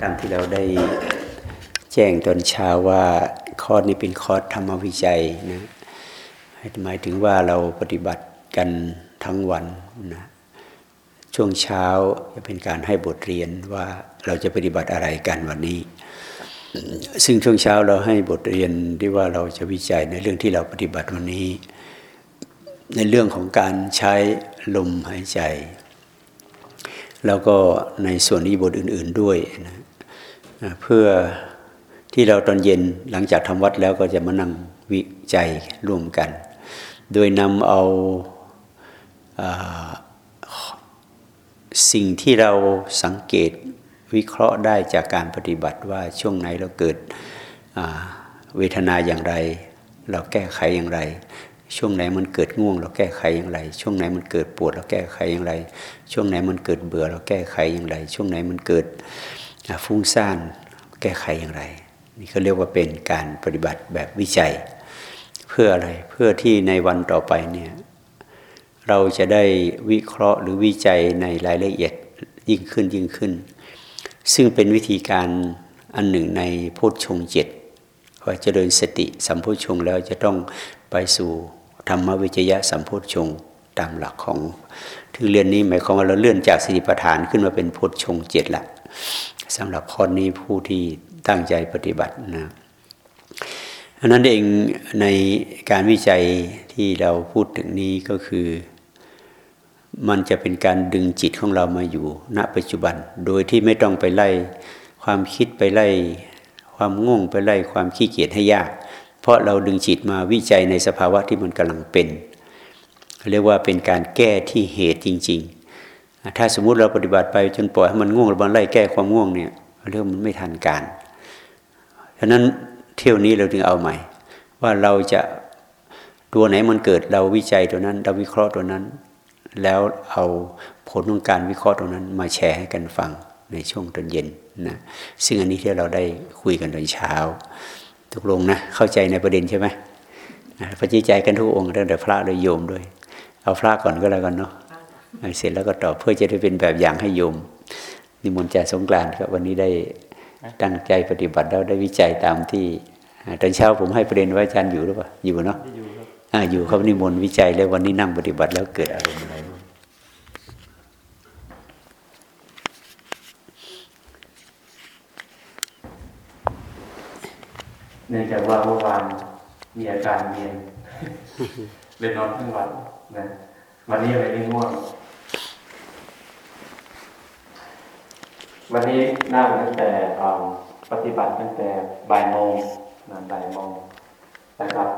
ตามที่เราได้แจ้งตอนเช้าว่าคอร์สนี้เป็นคอร์สธรรมวิจัยนะหมายถึงว่าเราปฏิบัติกันทั้งวันนะช่วงเช้าจะเป็นการให้บทเรียนว่าเราจะปฏิบัติอะไรกันวันนี้ ซึ่งช่วงเช้าเราให้บทเรียนที่ว่าเราจะวิจัยในเรื่องที่เราปฏิบัติวันนี้ ในเรื่องของการใช้ลมหายใจ แล้วก็ในส่วนอิบทอื่น ๆด้วยนะ เพื่อที่เราตอนเย็นหลังจากทำวัดแล้วก็จะมานั่งวิจัยร่วมกัน โดยนำเอาสิ่งที่เราสังเกตวิเคราะห์ได้จากการปฏิบัติว่าช่วงไหนเราเกิดเวทนาอย่างไร เราแก้ไขอย่างไร ช่วงไหนมันเกิดง่วง เราแก้ไขอย่างไร ช่วงไหนมันเกิดปวดเราแก้ไขอย่างไร ช่วงไหนมันเกิดเบื่อเราแก้ไขอย่างไร ช่วงไหนมันเกิด ฟุ้งซ่านแก้ไขอย่างไร นี่เขาเรียกว่าเป็นการปฏิบัติแบบวิจัย เพื่ออะไรเพื่อที่ในวันต่อไปเนี่ยเราจะได้วิเคราะห์หรือวิจัยในรายละเอียดยิ่งขึ้นยิ่งขึ้น ซึ่งเป็นวิธีการอันหนึ่งในพุทธชงเจ็ดว่าเจริญสติสัมพุทธชงแล้วจะต้องไปสู่ธรรมวิจยะสัมพุทธชงตามหลักของถึงเรียนนี้หมายความว่าเราเลื่อนจากสติปัฏฐานขึ้นมาเป็นพุทธชงเจ็ดละ สำหรับข้อนี้ผู้ที่ตั้งใจปฏิบัตินะอันนั้นเองในการวิจัยที่เราพูดถึงนี้ก็คือ มันจะเป็นการดึงจิตของเรามาอยู่ ณปัจจุบัน โดยที่ไม่ต้องไปไล่ความคิดไปไล่ ความง่วงไปไล่ความขี้เกียจให้ยาก เพราะเราดึงจิตมาวิจัยในสภาวะที่มันกำลังเป็น เรียกว่าเป็นการแก้ที่เหตุจริง ๆ ถ้าสมมุติเราปฏิบัติไปจนปล่อยให้มันง่วงหรือมันไล่แก้ความง่วงเนี่ยเรื่องมันไม่ทันการฉะนั้นเที่ยวนี้เราถึงเอาใหม่ ว่าเราจะตัวไหนมันเกิดเราวิจัยตัวนั้น เราวิเคราะห์ตัวนั้น แล้วเอาผลของการวิเคราะห์ตรงนั้น มาแชร์ให้กันฟังในช่วงตอนเย็นนะซึ่งอันนี้ที่เราได้คุยกันตอนเช้าตกลงนะเข้าใจในประเด็นใช่ไหมพระจิใจกันทุกองค์ตั้งแต่พระเลยโยมด้วย เอาพระก่อนก็แล้วกันเนาะ เสร็จแล้วก็ตอบเพื่อจะได้เป็นแบบอย่างให้โยมนิมนต์จ่าสงกรานต์ครับวันนี้ได้ตั้งใจปฏิบัติแล้วได้วิจัยตามที่ตอนเช้าผมให้ประเด็นไว้อาจารย์อยู่หรือเปล่าอยู่เนาะอยู่เขานิมนต์วิจัยแล้ววันนี้นั่งปฏิบัติแล้วเกิดอารมณ์อะไรเนื่องจากว่าเมื่อวานมีอาการเมียนเลยนอนทั้งวันนะ วันนี้เลยไม่ง่วง วันนี้นั่งตั้งแต่ปฏิบัติตั้งแต่บ่ายโมงนอนบ่ายโมงนะครับ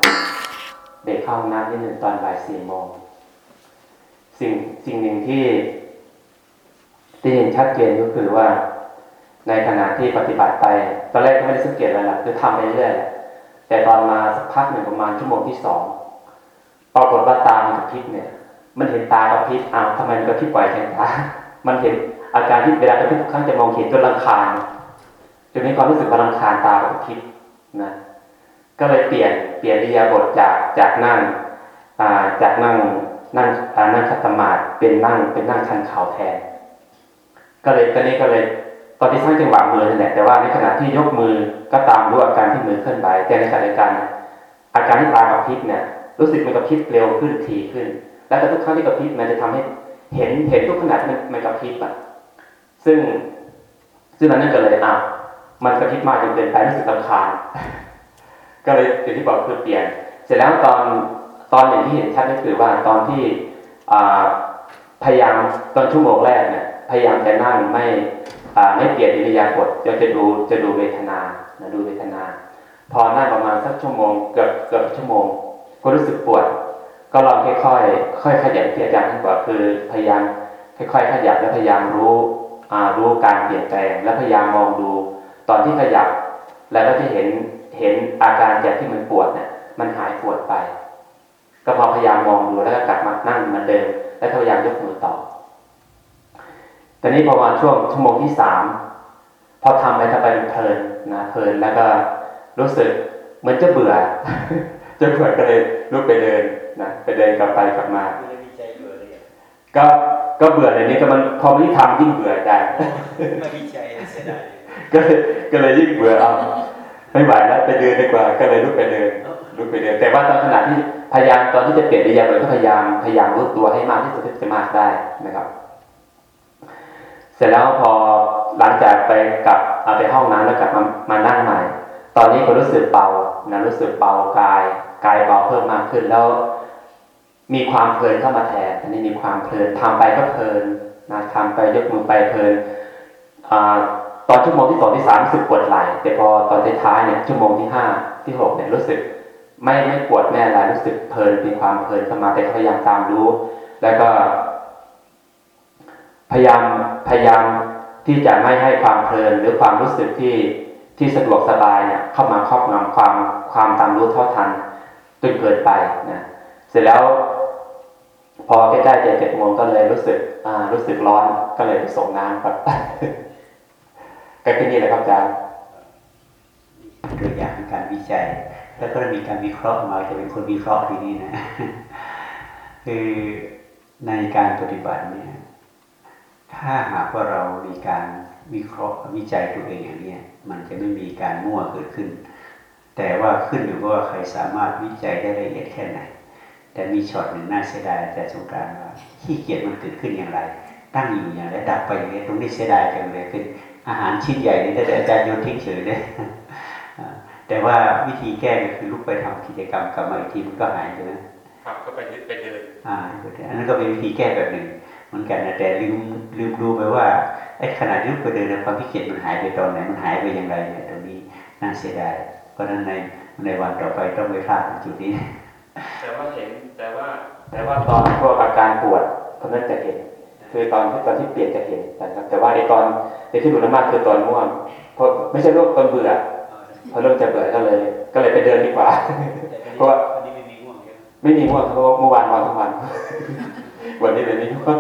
เด็กเข้าน้ำที่หนึ่งตอนบ่ายสี่โมงสิ่งสิ่งหนึ่งที่ที่เห็นชัดเจนก็คือว่า ในขณะที่ปฏิบัติไป ตอนแรกก็ไม่ได้สังเกตอะไรหรอกคือทำไปเรื่อยแต่ตอนมาสักพักหนึ่งประมาณชั่วโมงที่สองปรากฏว่าตามันกระพริบเนี่ย มันเห็นตากระพริบอ้าวทำไมมันกระพริบไวแค่ตามันเห็นอาการที่เวลากระพริบทุกครั้งจะมองเห็นจนรังคาญจนมีความรู้สึกว่ารังคาญตากระพริบนะก็เลยเปลี่ยนเปลี่ยนริยาบทจากจากนั่งจากนั่งนั่งนั่งคัตมาดเป็นนั่งเป็นนั่งชันเข่าแทน ก็เลยตอนนี้ก็เลยตอนที่สร้างจังหวะมือนี่แหละแต่ว่าในขณะที่ยกมือก็ตามรู้อาการที่มือเคลื่อนไหวแต่ในขณะเดียวกันอาการที่ตากระพริบเนี่ยรู้สึกมันกระพริบเร็วขึ้นถี่ขึ้น และแต่ทุกครั้งที่กระพริบมันจะทำให้เห็นเห็นทุกขณะที่มันมันกระพริบอะซึ่งซึ่งนั้นก็เลยอะมันกระพริบมากจนเกินไปรู้สึกลำคาญก็เลยอย่างที่บอกคือเปลี่ยน เสร็จแล้วตอนตอนอย่างที่เห็นชัดก็คือว่าตอนที่พยายามตอนชั่วโมงแรกเนี่ยพยายามจะนั่งไม่ไม่เปลี่ยนอิริยาบถจะจะดูจะดูเวทนานะดูเวทนา พอนั่งประมาณสักชั่วโมงเกือบเกือบชั่วโมง ก็รู้สึกปวด ก็ลองค่อยๆค่อยขยับที่อาจารย์ท่านบอกคือพยายามค่อยๆขยับและพยายามรู้รู้การเปลี่ยนแปลง และพยายามมองดู ตอนที่ขยับ แล้วก็จะเห็นเห็นอาการจากที่มันปวดเนี่ยมันหายปวดไป ก็พอพยายามมองดูแล้วก็กลับมานั่งเหมือนเดิมแล้วพยายามยกมือต่อแตอนนี้ประมาณช่วงชั่วโมงที่สามพอทำไปทำไปเพลินนะเพลินแล้วก็รู้สึกเหมือนจะเบื่อจะเบื่อก็เลยลุกไปเดิน นะไปเดินกลับไปกลับมาก็ก็เบื่อเลยนี่ก็มันพอไม่ทำยิ่งเบื่อใจไม่วิจัยเสียดายก็เลยก็เลยยิ่งเบื่อเอาไม่ไหวแล้วไปเดินดีกว่า ก็เลยลุกไปเดินลุกไปเดินแต่ว่าตอนขณะที่พยายามตอนที่จะเปลี่ยนอิริยาบถก็พยายามพยายามรู้ตัวให้มากที่สุดที่จะมากได้นะครับ เสร็จแล้วพอหลังจากไปกลับเอาไปห้องน้ำแล้วกลับมามานั่งใหม่ ตอนนี้ก็รู้สึกเบานะรู้สึกเบากายกายเบาเพิ่มมากขึ้นแล้ว มีความเพลินเข้ามาแทนอันนี้มีความเพลินทำไปก็เพลินนะทำไปยกมือไปเพลินอตอนชั่วโมงที่สองที่สามรู้สึกปวดไหล่แต่พอตอนท้ายเนี่ยชั่วโมงที่ห้าที่หกเนี่ยรู้สึก ไม่ไม่ปวดแม่อะไรรู้สึกเพลินมีความเพลินเข้ามาแต่พยายามตามรู้ แล้วก็ พยายามพยายามที่จะไม่ให้ความเพลินหรือความรู้สึกที่ที่สะดวกสบายเนี่ยเข้ามาครอบงำความความตามรู้เท่าทันจนเกินไปนะเสร็จแล้ว พอใกล้ๆเจ็ดเจ็ดโมงก็เลยรู้สึกอ่ารู้สึกร้อนก็เลยส่งน้ำครับก็แค่นี้แหละครับอาจารย์ตัวอย่างการวิจัย แล้วก็มีการวิเคราะห์ออกมาจะเป็นคนวิเคราะห์ทีนี้นะคือในการปฏิบัติเนี่ย ถ้าหากว่าเรามีการวิเคราะห์วิจัยตัวเองอย่างนี้มันจะไม่มีการมั่วเกิดขึ้น แต่ว่าขึ้นอยู่กับว่าใครสามารถวิจัยได้ละเอียดแค่ไหน แต่มีช็อตหนึ่งน่าเสียดายอาจารย์สงกรานต์ว่าขี้เกียจมันเกิดขึ้นอย่างไร ตั้งอยู่อย่างไรดับไปอย่างไรตรงนี้เสียดายจังเลยคืออาหารชิ้นใหญ่นี่แต่อาจารย์โยนทิ้งเฉยเลยอ่าแต่ว่าวิธีแก้ก็คือลุกไปทำกิจกรรมกลับมาอีกทีมันก็หายใช่ไหมครับก็ไปไปเดินอ่าอันนั้นก็เป็นวิธีแก้แบบหนึ่งเหมือนกันนะแต่ลืมลืมดูไปว่าไอ้ขณะที่ลุกไปเดินเนยความขี้เกียจมันหายไปตอนไหนมันหายไปอย่างไรเนี่ยตรงนี้น่าเสียดายเพราะฉะนั้นในในวันต่อไปต้องไม่พลาดตรงจุดนี้ แต่ว่าเห็นแต่ว่า แต่ว่าตอนพวกอาการปวดตอนนั้นจะเห็น คือตอนที่ตอนที่เปลี่ยนจะเห็นนะครับ แต่ว่าไอตอนไอที่หลุดมากคือตอนง่วงเพราะไม่ใช่โรคตอนเบื่อพอเริ่มจะเบื่อก็เลย ก็เลยไปเดินดีกว่า เพราะว่าวันนี้ไม่มีง่วงใช่ไหมไม่มีง่วงเพราะว่าเมื่อวานนอนทั้งวันวันนี้เลยไม่ง่วง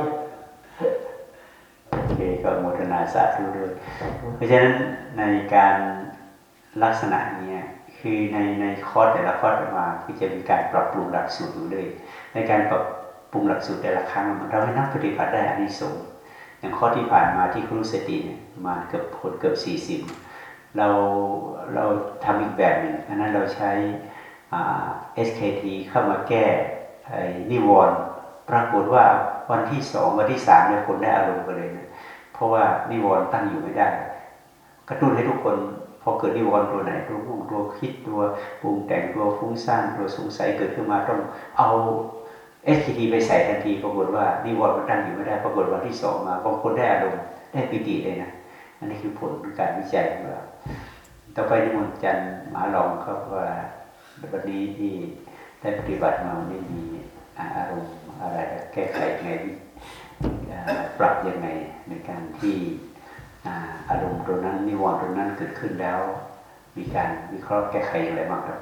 โอเคก็โมทนาสาธุด้วยเพราะฉะนั้นในการลักษณะเนี้ย คือในในคอร์สแต่ละคอร์สออกมาที่จะมีการปรับปรุงหลักสูตรอยู่เลยในการปรับปรุงหลักสูตรแต่ละครั้งเราให้นักปฏิบัติได้อานิสงส์อย่างข้อที่ผ่านมาที่ครูสติเนี่ยมาเกือบคนเกือบสี่สิบเราเราทำอีกแบบหนึ่งอันนั้นเราใช้ SKT เข้ามาแก้ไอ้นิวรณ์ปรากฏว่าวันที่สองวันที่สามเนี่ยคนได้อารมณ์กันเลยนะเพราะว่านิวรณ์ตั้งอยู่ไม่ได้ กระตุ้นให้ทุกคน พอเกิดนิวรณ์ตัวไหนตัวง่วงตัวคิดตัวปรุงแต่งตัวฟุ้งซ่านตัวสงสัยเกิดขึ้นมาต้องเอาเอสทีไปใส่ทันทีปรากฏว่านิวรณ์มันตั้งอยู่ไม่ได้ปรากฏวันที่สองมาบางคนได้อารมณ์ได้ปิติเลยนะอันนี้คือผลของการวิจัยของเราต่อไปนิมนต์จันมาลองครับว่าวันนี้ที่ได้ปฏิบัติมาวันนี้มีอารมณ์อะไรแก้ไขยังไงปรับยังไงในการที่ อ่าอารมณ์ตรงนั้นนิวรณ์ตรงนั้นเกิดขึ้นแล้ว มีการวิเคราะห์แก้ไขอย่างไรบ้างครับ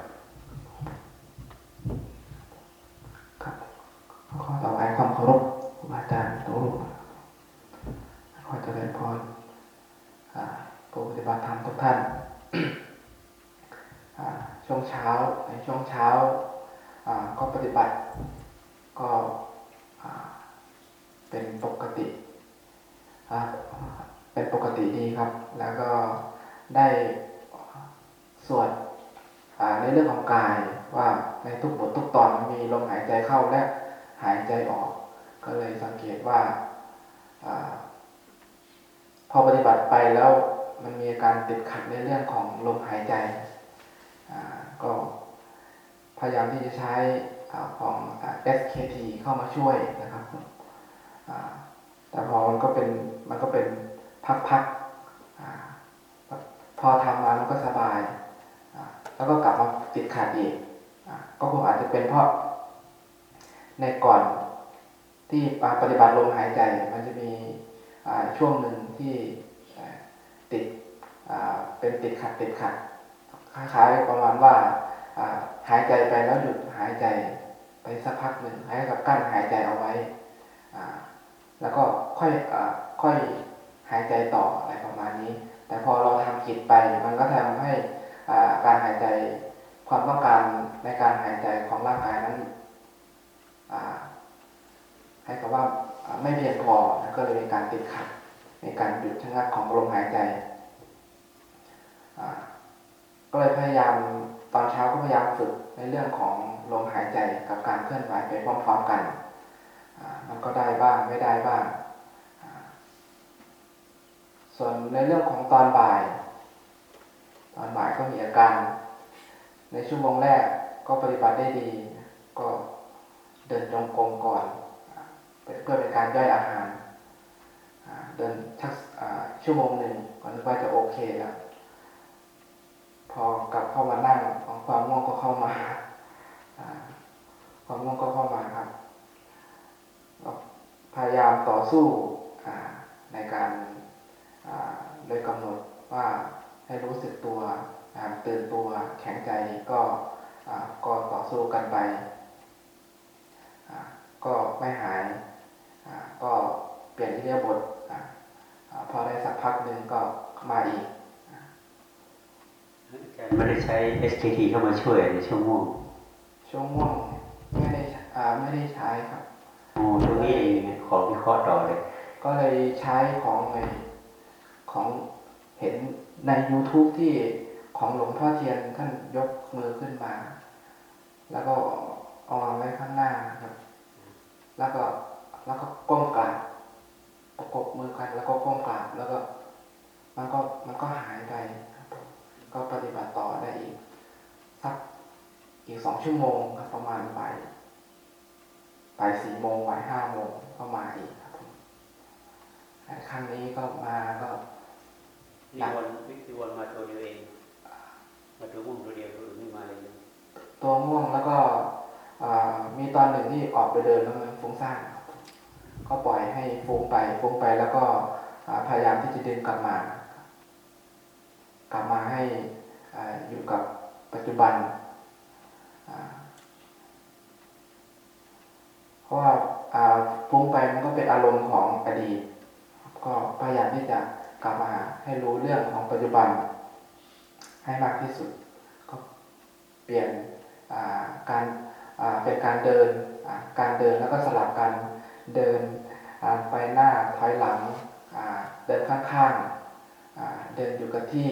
ครับขอถวายความเคารพครูบาอาจารย์ทุกรูปขอเจริญพรอ่าผู้ปฏิบัติธรรมทุกท่านอ่าช่วงเช้าในช่วงเช้าอ่าก็ปฏิบัติก็อ่าเป็นปกติอ่า เป็นปกติดีครับ แล้วก็ได้สวดในเรื่องของกายว่าในทุกบททุกตอนมีลมหายใจเข้าและหายใจออก ก็เลยสังเกตว่าอพอปฏิบัติไปแล้วมันมีอาการติดขัดในเรื่องของลมหายใจก็พยายามที่จะใช้อของ SKT เข้ามาช่วยนะครับแต่พอมันก็เป็นมันก็เป็น พักๆพอทำมามันก็สบาย แล้วก็กลับมาติดขัดอีกอก็คงอาจจะเป็นเพราะในก่อนที่ปฏิบัติลมหายใจ มันจะมีช่วงหนึ่งที่ติดเป็นติดขัดติดขัดคล้ายๆประมาณว่าหายใจไปแล้วหยุดหายใจไปสักพักหนึ่งให้กับกั้นหายใจเอาไว้แล้วก็ค่อยอค่อย หายใจต่ออะไรประมาณนี้ แต่พอเราทำกิจไปมันก็ทำให้การหายใจความต้องการในการหายใจของร่างกายนั้นให้กับว่าไม่เพียงพอก็เลยมีการติดขัดในการหยุดชะงักของลมหายใจก็เลยพยายามตอนเช้าก็พยายามฝึกในเรื่องของลมหายใจกับการเคลื่อนไหวไปพร้อมๆกัน มันก็ได้บ้างไม่ได้บ้าง ส่วนในเรื่องของตอนบ่าย ตอนบ่ายก็มีอาการ ในชั่วโมงแรกก็ปฏิบัติได้ดี ก็เดินจงกรมก่อนเพื่อเป็นการย่อยอาหาร เดินชักอ่าชั่วโมงหนึ่งก็นึกว่าจะโอเคแล้ว พอกลับเข้ามานั่งของความง่วงก็เข้ามาความง่วงก็เข้ามาครับพยายามต่อสู้ในการ อ่าโดยกำหนดว่าให้รู้สึกตัวอ่าตื่นตัวแข็งใจก็อ่าก็ต่อสู้กันไปอ่าก็ไม่หายอ่าก็เปลี่ยนที่เรียบทอ่าอ่าพอได้สักพักหนึ่งก็มาอีกไม่ได้ใช้ SKT เข้ามาช่วยในช่วงง่วงช่วงง่วงไม่ได้อ่าไม่ได้ใช้ครับโอ้ตรงนี้เองขอวิเคราะห์ต่อเลย ก็เลยใช้ของใน ของเห็นใน YouTube ที่ของหลวงพ่อเทียนท่านยกมือขึ้นมา แล้วก็เอาวาไว้ข้างหน้าครับ แล้วก็แล้วก็ก้มกราบประกบมือกัน แล้วก็ก้มกราบแล้วก็ มันก็มันก็หายไปครับก็ปฏิบัติต่อได้อีกสักอีกสองชั่วโมงครับประมาณบ่ายบ่ายสี่โมงบ่ายห้าโมงก็มาอีกครับครั้งนี้ก็มาก็ นิวรณ์นิวรณ์มาตัวเดียวเอง มาตัวง่วงตัวเดียวตัวอื่นไม่มาเลยตัวง่วงแล้วก็อ่ามีตอนหนึ่งที่ออกไปเดินแล้วมันฟุ้งซ่านครับก็ปล่อยให้ฟุ้งไปฟุ้งไปแล้วก็อ่าพยายามที่จะดึงกลับมา กลับมาให้อ่าอยู่กับปัจจุบันอ่าเพราะว่าอ่าฟุ้งไปมันก็เป็นอารมณ์ของอดีต ก็พยายามที่จะ กลับมาให้รู้เรื่องของปัจจุบัน ให้มากที่สุด ก็เปลี่ยนการเป็นการเดินการเดินแล้วก็สลับกันเดินไปหน้าถอยหลังเดินข้างๆเดินอยู่กับที่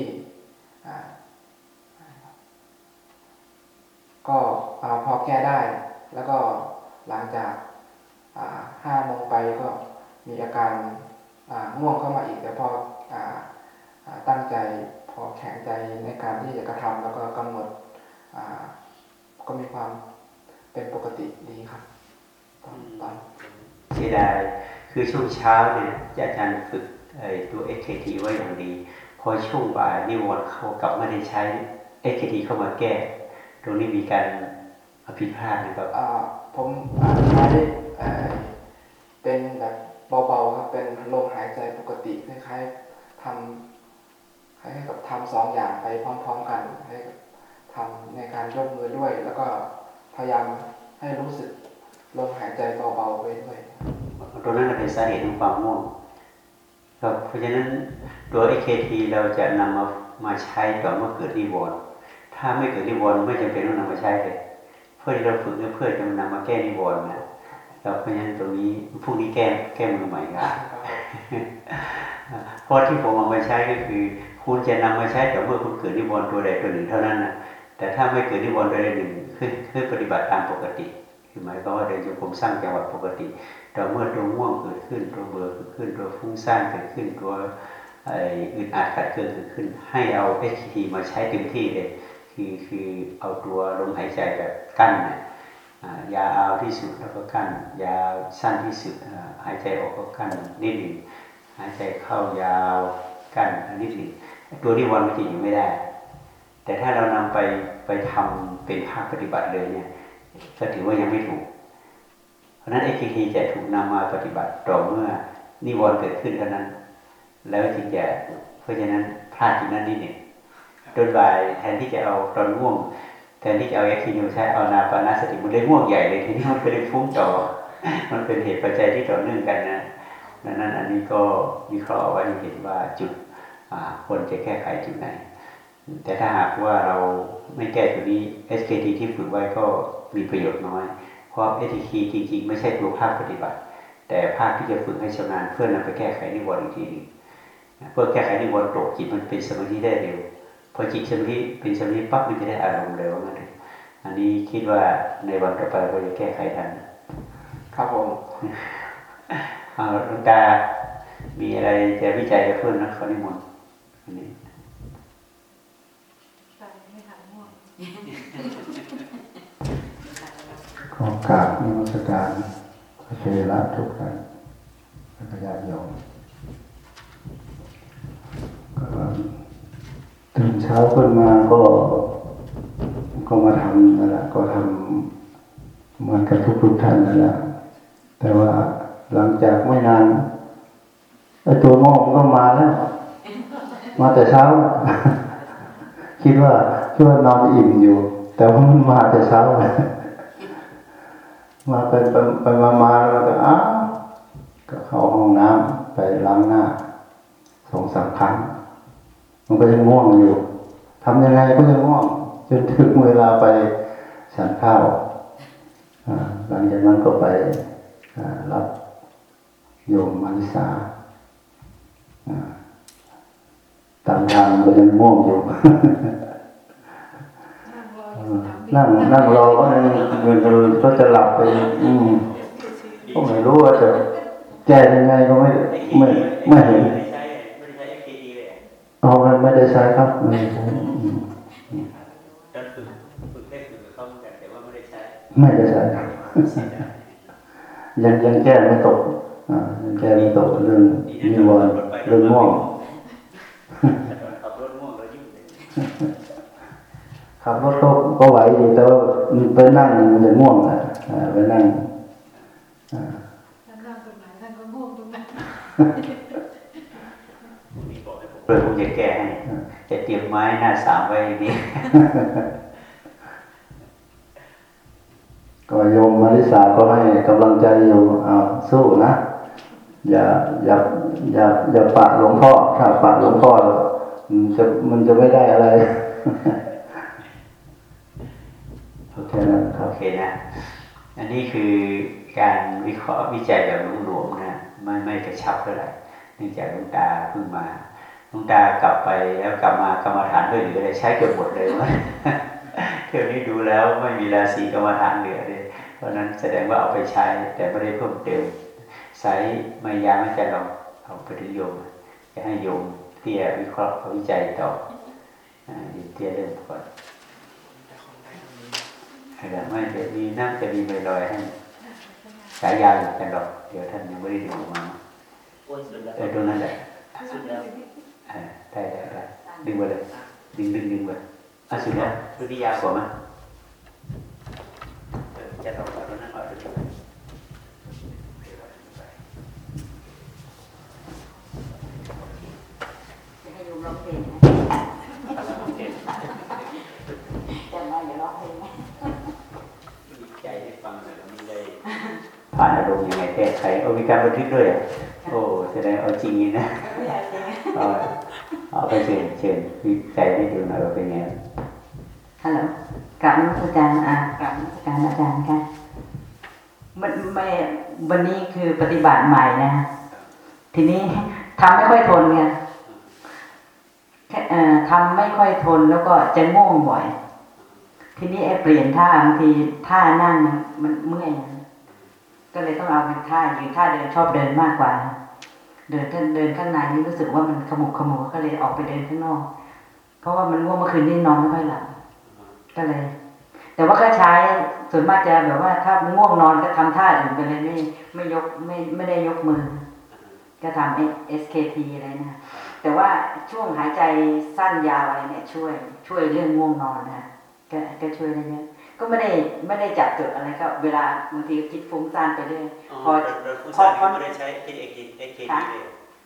ก็พอแก้ได้ แล้วก็หลังจากห้าโมงไปก็มีอาการง่วงเข้ามาอีกแต่พอ ตั้งใจพอแข็งใจในการที่จะกระทำแล้วก็กำหนดอ่าก็มีความเป็นปกติดีครับตอนตอนเสียดายคือช่วงเช้าเนี่ยอาจารย์ฝึกไอ้ตัว SKT ไว้อย่างดี พอช่วงบ่ายนิวรณ์เขากลับไม่ได้ใช้ SKT เข้ามาแก้ ตรงนี้มีการอภิพาทนะครับอ่าผมอ่าใช้เอ่อเป็นแบบเบาๆครับเป็นลมหายใจปกติคล้ายๆ ทำคล้ายๆกับทำสองอย่างไปพร้อมๆกัน ให้ทำในการยกมือด้วย แล้วก็พยายามให้รู้สึกลมหายใจเบาๆไปด้วยตรงนั้นเป็นสาเหตุของความง่วงครับเพราะฉะนั้นตัว AKT เราจะนำมามาใช้ต่อเมื่อเกิดนิวรณ์ถ้าไม่เกิดนิวรณ์ไม่จำเป็นต้องนำมาใช้เลยเพื่อที่เราฝึกเพื่อจะนำมาแก้นิวรณ์นะเราเพราะฉะนั้นตรงนี้พรุ่งนี้แก้แก้มือใหม่ครับ เพราะที่ผมเอามาใช้ก็คือ คุณจะนำมาใช้แต่เมื่อคุณเกิดนิวรณ์ตัวใดตัวหนึ่งเท่านั้นนะแต่ถ้าไม่เกิดนิวรณ์ตัวใดหนึ่งคือคือปฏิบัติตามปกติคือหมายความว่าเดินจงกรมสร้างจังหวะปกติ แต่เมื่อตัวง่วงเกิดขึ้นตัวเบื่อเกิดขึ้นตัวฟุ้งซ่านเกิดขึ้นตัวอึดอัดขัดเกินเกิดขึ้น ให้เอา HT มาใช้เต็มที่เลยคือคือเอาตัวลมหายใจแบบกั้นเนี่ยอ่ายาที่สุดแล้วก็กั้น ยาสั้นที่สุดหายใจออกก็กั้นนิดหนึ่ง หายใจเข้ายาวกั้นนิดหนึ่งตัวนี้วันมันจะอยู่ไม่ได้ แต่ถ้าเรานำไปไปทำเป็นภาคปฏิบัติเลยเนี่ยก็ถือว่ายังไม่ถูก เพราะฉะนั้น AKT จะถูกนำมาปฏิบัติต่อเมื่อนิวรณ์เกิดขึ้นเท่านั้น แล้วจึงจะเพราะฉะนั้นพลาดจุดนั้นนิดหนึ่งโดนบ่ายแทนที่จะเอาตอนง่วงแทนที่จะเอาแอคทีนิวใช้เอานาปานาสติมันได้ง่วงใหญ่เลยทีนี้มันก็เลยฟุ้งต่อมันเป็นเหตุปัจจัยที่ต่อเนื่องกันนะ ดังนั้นอันนี้ก็วิเคราะห์เอาไว้ให้เห็นว่าจุดควรจะแก้ไขจุดไหน แต่ถ้าหากว่าเราไม่แก้จุดนี้ SKT ที่ฝึกไว้ก็มีประโยชน์น้อย เพราะ SKT จริงๆ ไม่ใช่ตัวภาคปฏิบัติ แต่ภาคที่จะฝึกให้ชำนาญเพื่อนำไปแก้ไขนิวรณ์อีกทีหนึงเพื่อแก้ไขนิวรณ์ตกจิตมันเป็นสมาธิได้เร็วพอจิตสมาธิเป็นสมาธิปั๊บมันจะได้อารมณ์เร็วว่างั้นเถอะอันนี้คิดว่าในวันต่อไปเราจะแก้ไขทันครับผม หลวงตา มีอะไรจะวิจัยกับเพื่อนนะขอนิมนต์อันนี้ไปไม่ทันง่วงขอกราบนมัสการพระเทระทุกท่านและพระญาติโยมก็ตื่นเช้าขึ้นมาก็ก็มาทำนั่นแหละก็ทำเหมือนกับทุกทุกๆท่านนั่นแหละแต่ว่า หลังจากไม่นานไอ้ตัวงอกมันก็มาแล้ว มาแต่เช้า คิดว่าคิดว่านอนอิ่มอยู่ แต่ว่ามันมาแต่เช้ามาไปไปไปมามาแล้วก็อ้าก็เข้าห้องน้ำไปล้างหน้าสองสามครั้ง มันก็ยังง่วงอยู่ทำยังไงก็ยังง่วง จนถึงเวลาไปฉันข้าวหลังจากนั้นก็ไปรับ โยมมาริสาอ่าตามทางก็ยังง่วงอยู่นั่งรออยู่สนามบินนั่งนั่งรอก็ยังก็จะหลับไป อืมก็ไม่รู้ว่าจะแก้ยังไงก็ไม่ไม่ไม่เห็นไม่ได้ใช้ไม่ได้ใช้ FKD เลยเอามันไม่ได้ใช้ครับไม่ได้ใช้อืมตอนฝึกฝึกได้ฝึกกับเขาเหมือนกันแต่ว่าไม่ได้ใช้ไม่ได้ใช้ครับยังยังแก้ไม่ตกอ่ายัง แก้ไม่ตกเรื่องนิวรณ์เรื่องง่วงขับรถง่วงแล้วยุ่งเลยขับรถก็ก็ไหวอยู่แต่ว่ามันไปนั่งมันจะง่วงอะอ่าไปนั่งอ่าท่านนั่งตรงไหนท่านก็ง่วงตรงนั้นมีบอกให้ผมเลยผมจะแก้ให้จะเตรียมไม้หน้าสามไว้อย่างนี้ก็โยมมาริสาก็ให้กำลังใจอยู่เอาสู้นะ อย่าอย่าอย่าอย่าปะหลวงพ่อถ้าปะหลวงพ่อมันจะมันจะไม่ได้อะไรโอเคนะครับโอเคนะอันนี้คือการวิเคราะห์วิจัยแบบหลวมๆนะไม่ไม่กระชับเท่าไหร่เนื่องจากหลวงตาเพิ่งมาหลวงตากลับไปแล้วกลับมากรรมฐานด้วยเหลือเลยใช้เกือบหมดเลยว่าเที่ยวนี้ดูแล้วไม่มีราศีกรรมฐานเหลือเลยเพราะฉะนั้นแสดงว่าเอาไปใช้แต่ไม่ได้เพิ่มเติม ใช้ไม่ยาไม่ใจลองเอาไปถึงโยมจะให้โยมเตี้ยวิเคราะห์วิจัยต่ออ่าโยมเตี้ยเริ่มก่อนแต่ไม่จะมีนั่งจะมีใบลอยให้ฉายาอยู่กันหรอกเดี๋ยวท่านยังไม่ได้ดึงออกมาโอ้ยสุดแล้วเออตรงนั้นแหละสุดแล้วเออได้ได้ได้ดึงไปเลยดึงดึงดึงไปอะสุดแล้วดูที่ยาวกว่ามั้ยเออจะลองแบบนั้นเอาดูดิ จะให้โยมร้องเพลงนะ โอเค จำได้อย่าร้องเพลงนะ มีใจให้ฟังหน่อยแล้วมันได้ผ่านอารมณ์ ยังไงแก้ไขเอามีการบันทึกด้วยอะโอ้แสดงเอาจริงนี่นะไม่อยากจริงเอาเอาไปเชิญเชิญวิจัยให้ดูหน่อยว่าเป็นไงฮัลโหลกลับนมัสการอ่ากลับนมัสการอาจารย์ค่ะมันไม่วันนี้คือปฏิบัติใหม่นะ ทีนี้ทำไม่ค่อยทนไงแค่เอ่อทำไม่ค่อยทนแล้วก็จะง่วงบ่อย ทีนี้ไอ้เปลี่ยนท่าบางทีท่านั่งมันมันเมื่อยนะ ก็เลยต้องเอาเป็นท่ายืนท่าเดินชอบเดินมากกว่า เดินเดินข้างในนี่รู้สึกว่ามันขมุกขมัวก็เลยออกไปเดินข้างนอก เพราะว่ามันง่วงเมื่อคืนนี่นอนไม่ค่อยหลับก็เลย แต่ว่าก็ใช้ส่วนมากจะแบบว่าถ้าง่วงนอนก็ทำท่าอื่นไปเลยไม่ไม่ยกไม่ไม่ได้ยกมือ ก็ทำ SKT อะไรนะแต่ว่าช่วงหายใจสั้นยาวอะไรเนี่ยช่วย ช่วยเรื่องง่วงนอนนะก็ก็ช่วยได้เยอะ ก็ไม่ได้ไม่ได้จับจุดอะไรก็เวลาบางทีก็คิดฟุ้งซ่านไปเรื่อยพอเราฟุ้งซ่านนี่ไม่ได้ใช้เอเอเอเคดีเลย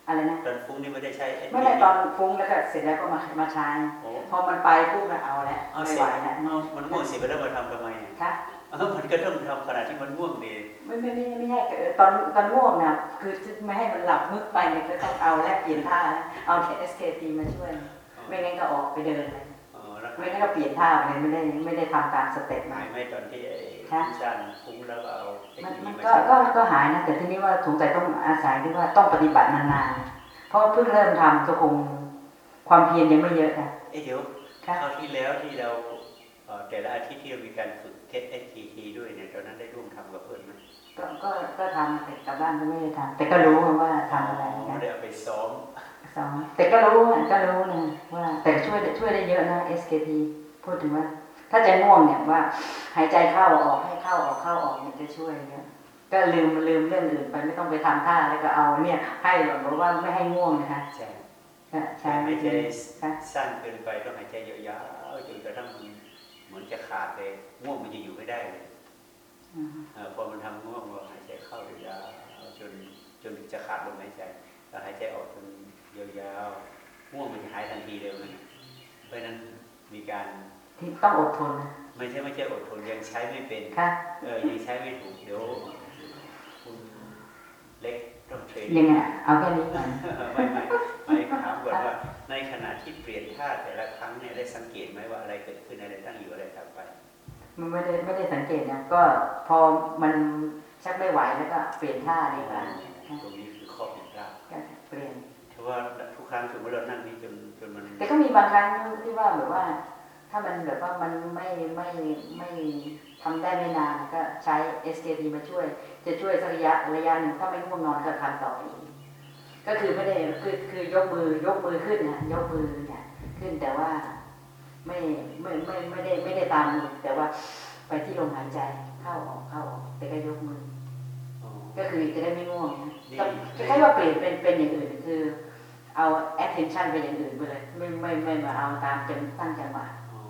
อะไรนะตอนฟุ้งนี่ไม่ได้ใช้ไม่ไม่ตอนฟุ้งแล้วก็เสร็จแล้วก็มามาใช้โอ้พอมันไปปุ๊บแล้วเอาแล้วเอาไม่เสไหวร็จแล้วเอามันง่วงเสร็จไปแล้วมาทำทำไมอะค่ะเออมันก็ต้องทำขณะที่มันง่วงดีไม่ไม่ไม่ไม่ใช่เออตอนตอนง่วงนะคือไม่ให้มันหลับมึกไปเนี่ยก็ต้องเอาแล้วเปลี่ยนท่าแล้วเอา SKT มาช่วย ไม่งั้นก็ออกไปเดินเลยเออแล้ว ไม่ได้ก็เปลี่ยนท่าเลยไม่ได้ไม่ได้ทำตามสเต็ปหมามายไม่ตอนที่ไอ้ค่ะที่ชันฟุ้งแล้วก็เอาไอ้มันที่มันมาก็ใช้ก็ก็หายนะแต่ทีนี้ว่าสงสัยต้องอาศัยที่ว่าต้องปฏิบัตินานๆเพราะเพิ่งเริ่มทำก็คงความเพียรยังไม่เยอะนะเอ้ยเดี๋ยวค่ะคราวที่แล้วที่เราเอ่อแต่ละอาทิตย์ที่เรามีการฝึกเทสเอทีทีด้วยเนี่ยตอนนั้นได้ร่วมทำกับเพื่อนไหมก็ก็ก็ทำแต่กลับบ้านก็ไม่ได้ทำแต่ก็รู้ว่าทำอะไรอ๋อกันได้เอาไปซ้อม สองแต่ก็รู้อะก็รู้นะว่า แต่ช่วยช่วยได้เยอะนะ SKP พูดถึงว่า ถ้าใจง่วงเนี่ยว่า หายใจเข้าออกให้เข้าออกเข้าออกเนี่ยจะช่วยเยอะก็ลืมลืมเรื่องอื่นไปไม่ต้องไปทำท่าแล้วก็เอาเนี่ย ให้แบบว่าไม่ให้ง่วงนะคะใช่ก็ใช้หายใจค่ะสั้นเกินไปต้องหายใจยาวๆจนกระทั่งมันเหมือนจะขาดเลยง่วงมันจะอยู่ไม่ได้เลยอืมเอ่อพอมันทำง่วงเราหายใจเข้ายาวๆจนจนจะขาดลมหายใจแล้วหายใจออกจน ยาวๆง่วงมันจะหายทันทีเลยมันเพราะฉะนั้นมีการที่ต้องอดทนนะไม่ใช่ไม่ใช่อดทนยังใช้ไม่เป็นค่ะเออยังใช้ไม่ถูกเดี๋ยวคุณเล็กต้องเทรนยังไงเอาแค่นี้ก่อนไม่ไม่ไม่ถามก่อนว่า ในขณะที่เปลี่ยนท่าแต่ละครั้งเนี่ยได้สังเกตไหมว่าอะไรเกิดขึ้นอะไรตั้งอยู่อะไรทำไปมันไม่ได้ไม่ได้สังเกตนะก็พอมันชักไม่ไหวแล้วก็เปลี่ยนท่าดีกว่าตรงนี้ ราะว่าทุกครั้งสมมติเรานั่งนี่จนจนมันแต่ก็มีบางครั้งที่ว่าแบบว่า ถ้ามันแบบว่ามันไม่ไม่ไม่ทำได้ไม่นานก็ใช้ SKT มาช่วย จะช่วยสักระยะระยะหนึ่งถ้าไม่ง่วงนอนก็ทำต่ออีกก็คือไม่ได้คือคือยกมือยกมือขึ้นนะยกมือเนี่ยขึ้นแต่ว่าไม่ไม่ไม่ไม่ได้ไม่ได้ตามมือแต่ว่าไปที่ลมหายใจเข้าออกเข้าออกแต่ก็ยกมืออ๋อก็คือจะได้ไม่ง่วงนะนี่ก็คล้ายๆว่าเปลี่ยนเป็นเป็นอย่างอื่นคือ เอา attention ไปอย่างอื่นไปเลย ไม่ไม่ไม่มาเอาตามจำตั้งจังหวะอ๋อ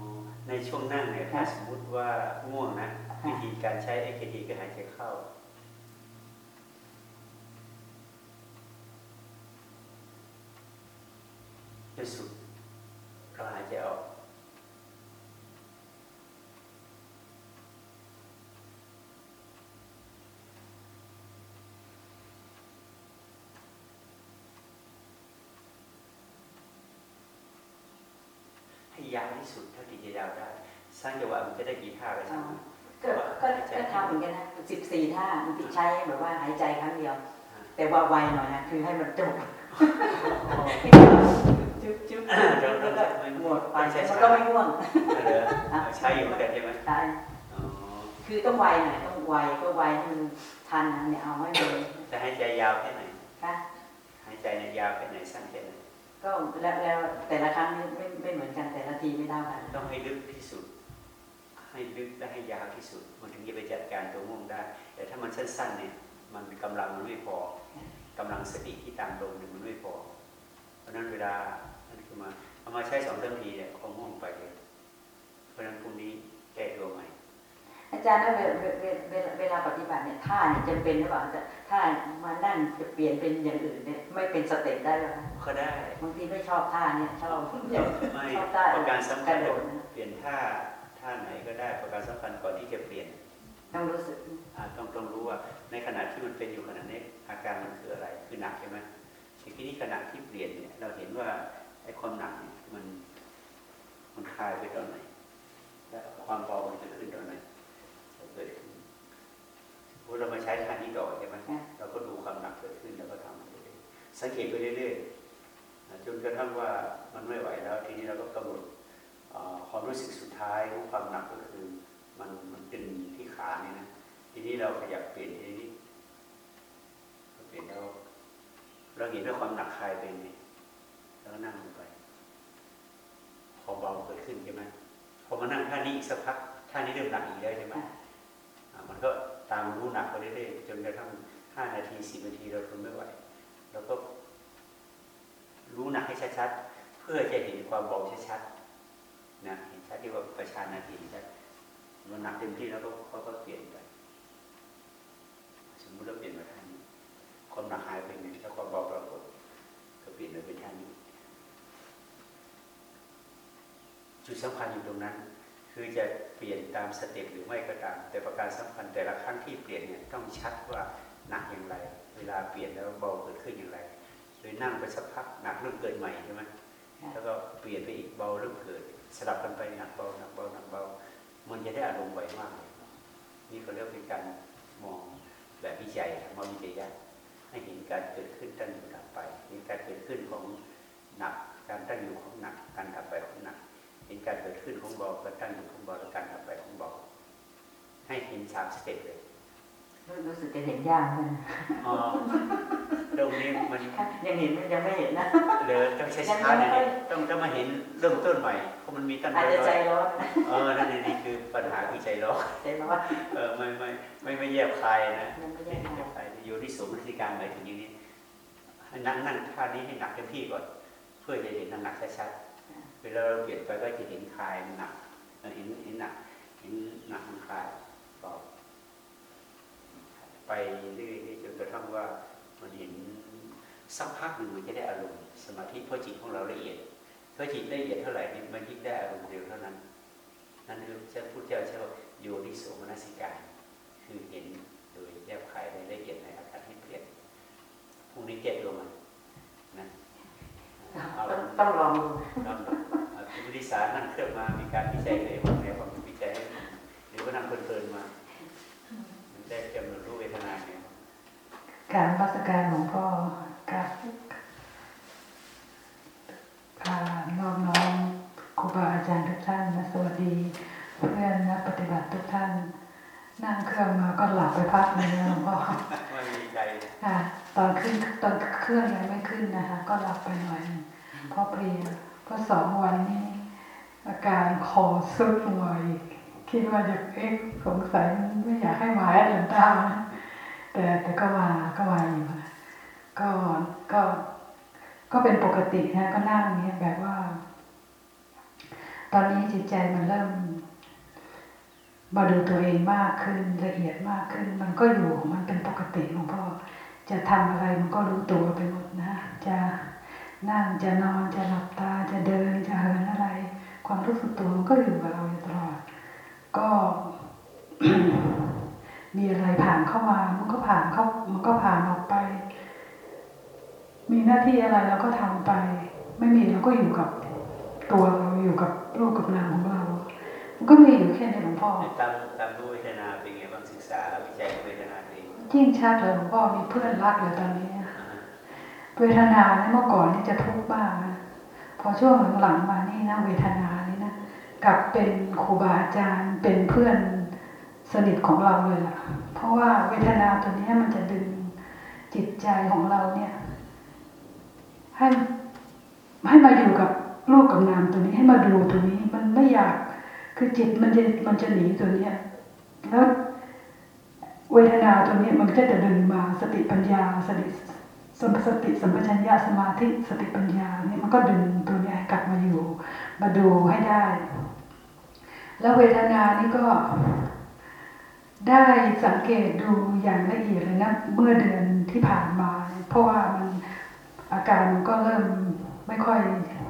ในช่วงนั่งเนี่ยถ้าสมมติว่าง่วงนะวิธีการใช้ AKT คือหายใจเข้าจนสุดเราหายใจออก ให้ยาวที่สุดเท่าที่จะ ยาวได้ สร้างจังหวะมันจะได้กี่ท่าก็ช่างมันก็ก็ก็ทำเหมือนกันนะสิบสี่ท่าบางทีใช้แบบว่าหายใจครั้งเดียว แต่ว่าไวหน่อยนะคือให้มันจบจุ๊บจุ๊บแล้วก็หมดไปมันก็ไม่ง่วงเออใช้อยู่เหมือนกันใช่ไหมใช่อ๋อคือต้องไวหน่อยต้องไวก็ไวให้มันทันนะเนี่ยเอาให้เลยแต่หายใจยาวแค่ไหนค่ะหายใจเนี่ยยาวแค่ไหนสั้นแค่ไหน ก็แล้วแล้วแต่ละครั้งไม่ไม่ไม่เหมือนกันแต่ละทีไม่เท่ากันต้องให้ลึกที่สุด ให้ลึกและให้ยาวที่สุด มันถึงจะไปจัดการตัวง่วงได้ แต่ถ้ามันสั้นๆเนี่ยมันกำลังมันไม่พอกำลังสติที่ตามลมเนี่ยมันไม่พอ เพราะฉะนั้นเวลานั่นคือมาเอามาใช้สองเรื่องทีเนี่ยคงง่วงไปเลยเพราะฉะนั้นพรุ่งนี้แก้ตัวใหม่ อาจารย์นะเวลาเวลาเวลาเวลาปฏิบัติเนี่ยท่าเนี่ยจำเป็นหรือเปล่าแต่ถ้ามานั่งจะเปลี่ยนเป็นอย่างอื่นเนี่ยไม่เป็นสเต็ปได้หรอคะก็ได้บางทีไม่ชอบท่าเนี่ยชอบไม่ชอบท่าประการสำกคัญระโดดนะเปลี่ยนท่าท่าไหนก็ได้ประการสำคัญก่อนที่จะเปลี่ยนต้องรู้สึกอ่าต้องต้องรู้ว่าในขณะที่มันเป็นอยู่ขณะนี้อาการมันคืออะไรคือหนักใช่ไหมสิ่งที่นี่ขณะที่เปลี่ยนเนี่ยเราเห็นว่าไอ้ความหนักเนี่ยมันมันคลายไปตอนไหนและความเบา สังเกตไปเรื่อยๆจนกระทั่งว่ามันไม่ไหวแล้ว ทีนี้เราก็กำหนดอ่าความรู้สึกสุดท้ายของความหนักก็คือ มันมันตึงที่ขาเนี่ยนะทีนี้เราขยับเปลี่ยนทีนี้เปลี่ยนแล้วเราเห็นว่าความหนักคลายไปไงแล้วก็นั่งลงไปพอเบาเกิดขึ้นใช่ไหมพอมานั่งท่านี้อีกสักพักท่านี้เริ่มหนักอีกแล้วใช่ไหมมันก็ตามรู้หนักไปเรื่อยๆจนกระทั่งห้านาทีสิบนาทีเราทนไม่ไหว เราก็รู้หนักให้ชัดๆ เพื่อจะเห็นความเบาชัดๆนะเห็นชัดที่ว่าประชานาทีชัดมันหนักเต็มที่แล้วก็เขาก็เปลี่ยนไป สมมติเราเปลี่ยนมาท่านี้ความหนักหายไปหนึ่งแล้วความเบาปรากฏก็เปลี่ยนไปเป็นท่านี้ จุดสำคัญอยู่ตรงนั้น คือจะเปลี่ยนตามสเต็ปหรือไม่ก็ตาม แต่ประการสำคัญแต่ละครั้งที่เปลี่ยนเนี่ยต้องชัดว่าหนักอย่างไร เวลาเปลี่ยนแล้วเบาเกิดขึ้นอย่างไรหรือนั่งไปสักพักหนักเริ่มเกิดใหม่ใช่ไหมแล้วก็เปลี่ยนไปอีกเบาเริ่มเกิด สลับกันไปหนักเบาหนักเบาหนักเบา มันจะได้อารมณ์ไวมากเลยนี่เขาเรียกเป็นการมองแบบวิจัยมองวิจัยยากให้เห็นการเกิดขึ้นตั้งอยู่ดับไปเห็นการเกิดขึ้นของหนักการตั้งอยู่ของหนัก การดับไปของหนักเห็นการเกิดขึ้นของเบาการตั้งอยู่ของเบาและการดับไปของเบาให้เห็นสามสเต็ปเลย รู้สึกจะเห็นยากเลยนะอ๋อตรงนี้มันยังเห็นมันยังไม่เห็นนะเลยต้องใช้ช้าๆหน่อยดิต้องต้องมาเห็นเริ่มต้นใหม่เพราะมันมีตั้งอาจจะใจร้อนเออนั่นนี่คือปัญหาคือใจร้อนใจร้อนเออไม่ไม่ไม่ไม่แยบคายนะยังไม่ไม่ได้แยบคายอยู่ที่สูงวิธีการหมายถึงอย่างนี้ให้นั่งนั่งท่านี้ให้หนักเต็มที่ก่อน เพื่อจะเห็นน้ำหนักชัดๆเวลาเราเปลี่ยนไปก็จะเห็นคลายหนักเออเห็นเห็นหนักเห็นหนักมันคลายเบา ไปเรื่อยๆจนกระทั่งว่ามันเห็นสักพักหนึ่งมันจะได้อารมณ์สมาธิเพราะจิตของเราละเอียดถ้าจิตละเอียดเท่าไหร่นี่มันยิ่งได้อารมณ์เร็วเท่านั้น นั่นคือเจ้าพุทธเจ้าใช้ว่าโยนิโสมนสิการ คือเห็นโดยแยบคายในละเอียดในอาการที่เปลี่ยนพรุ่งนี้เก็บลงมานะเอาลต้องงต้องลองดูลองดูเอาคุณวิริสานั่งเครื่องมามีการวิจัยเลยว่าไงความวิจัยให้มันหรือว่านั่งเพลินๆมา มันได้จำนวนรู้เวทนาเนี่ย การนมัสการหลวงพ่อกับน้องน้องครูบาอาจารย์ทุกท่านนะสวัสดีเพื่อนนักปฏิบัติทุกท่าน นั่งเครื่องมาก็หลับไปพักหนึงนะหลวงพ่อไม่มีใจค่ะตอนขึ้นตอนเครื่องยังไม่ขึ้นนะคะ ก็หลับไปหน่อยเพราะเพลียเพราะสองวันนี้ อาการคอสุดลงมาอีกคิดว่าจะเอ๊ะสงสัยไม่อยากให้มาให้หลวงตานะ แต่แต่ก็มาก็มาอยู่นะก็ก็ก็เป็นปกตินะก็นั่งเนี่ยแบบว่า ตอนนี้จิตใจมันเริ่มมาดูตัวเองมากขึ้นละเอียดมากขึ้น มันก็อยู่มันเป็นปกติหลวงพ่อจะทำอะไรมันก็รู้ตัวไปหมดนะ จะนั่งจะนอนจะหลับตาจะเดินจะเหินอะไร ความรู้สึกตัวมันก็อยู่กับเราอยู่ตลอด ก็ มีอะไรผ่านเข้ามา มันก็ผ่านเข้า มันก็ผ่านออกไป มีหน้าที่อะไรเราก็ทำไป ไม่มีเราก็อยู่กับตัวเราอยู่กับรูปกับนามของเรา มันก็มีอยู่แค่นี้หลวงพ่อตามตามรู้เวทนาเป็นไงบ้างศึกษาวิจัยเวทนาตัวเองยิ่งชัดเลยหลวงพ่อมีเพื่อนรักเลยตอนนี้อ่าฮะเวทนาเนี่ยเมื่อก่อนนี่จะทุกข์บ้างนะพอช่วงหลังๆมานี่นะเวทนานี่นะกลับเป็นครูบาอาจารย์เป็นเพื่อน สนิทของเราเลยล่ะ เพราะว่าเวทนาตัวนี้มันจะดึงจิตใจของเราเนี่ยให้ให้มาอยู่กับรูปกับนามตัวนี้ให้มาดูตัวนี้มันไม่อยากคือจิตมันจะมันจะหนีตัวเนี้ยแล้วเวทนาตัวนี้มันก็จะดึงมาสติปัญญาสติสมสติสัมปชัญญะสมาธิสติปัญญาเนี่ยมันก็ดึงตัวนี้กลับมาอยู่ มาดูให้ได้ แล้วเวทนานี่ก็ ได้สังเกตดูอย่างละเอียดเลยนะเมื่อเดือนที่ผ่านมา เพราะว่ามันอาการมันก็เริ่มไม่ค่อย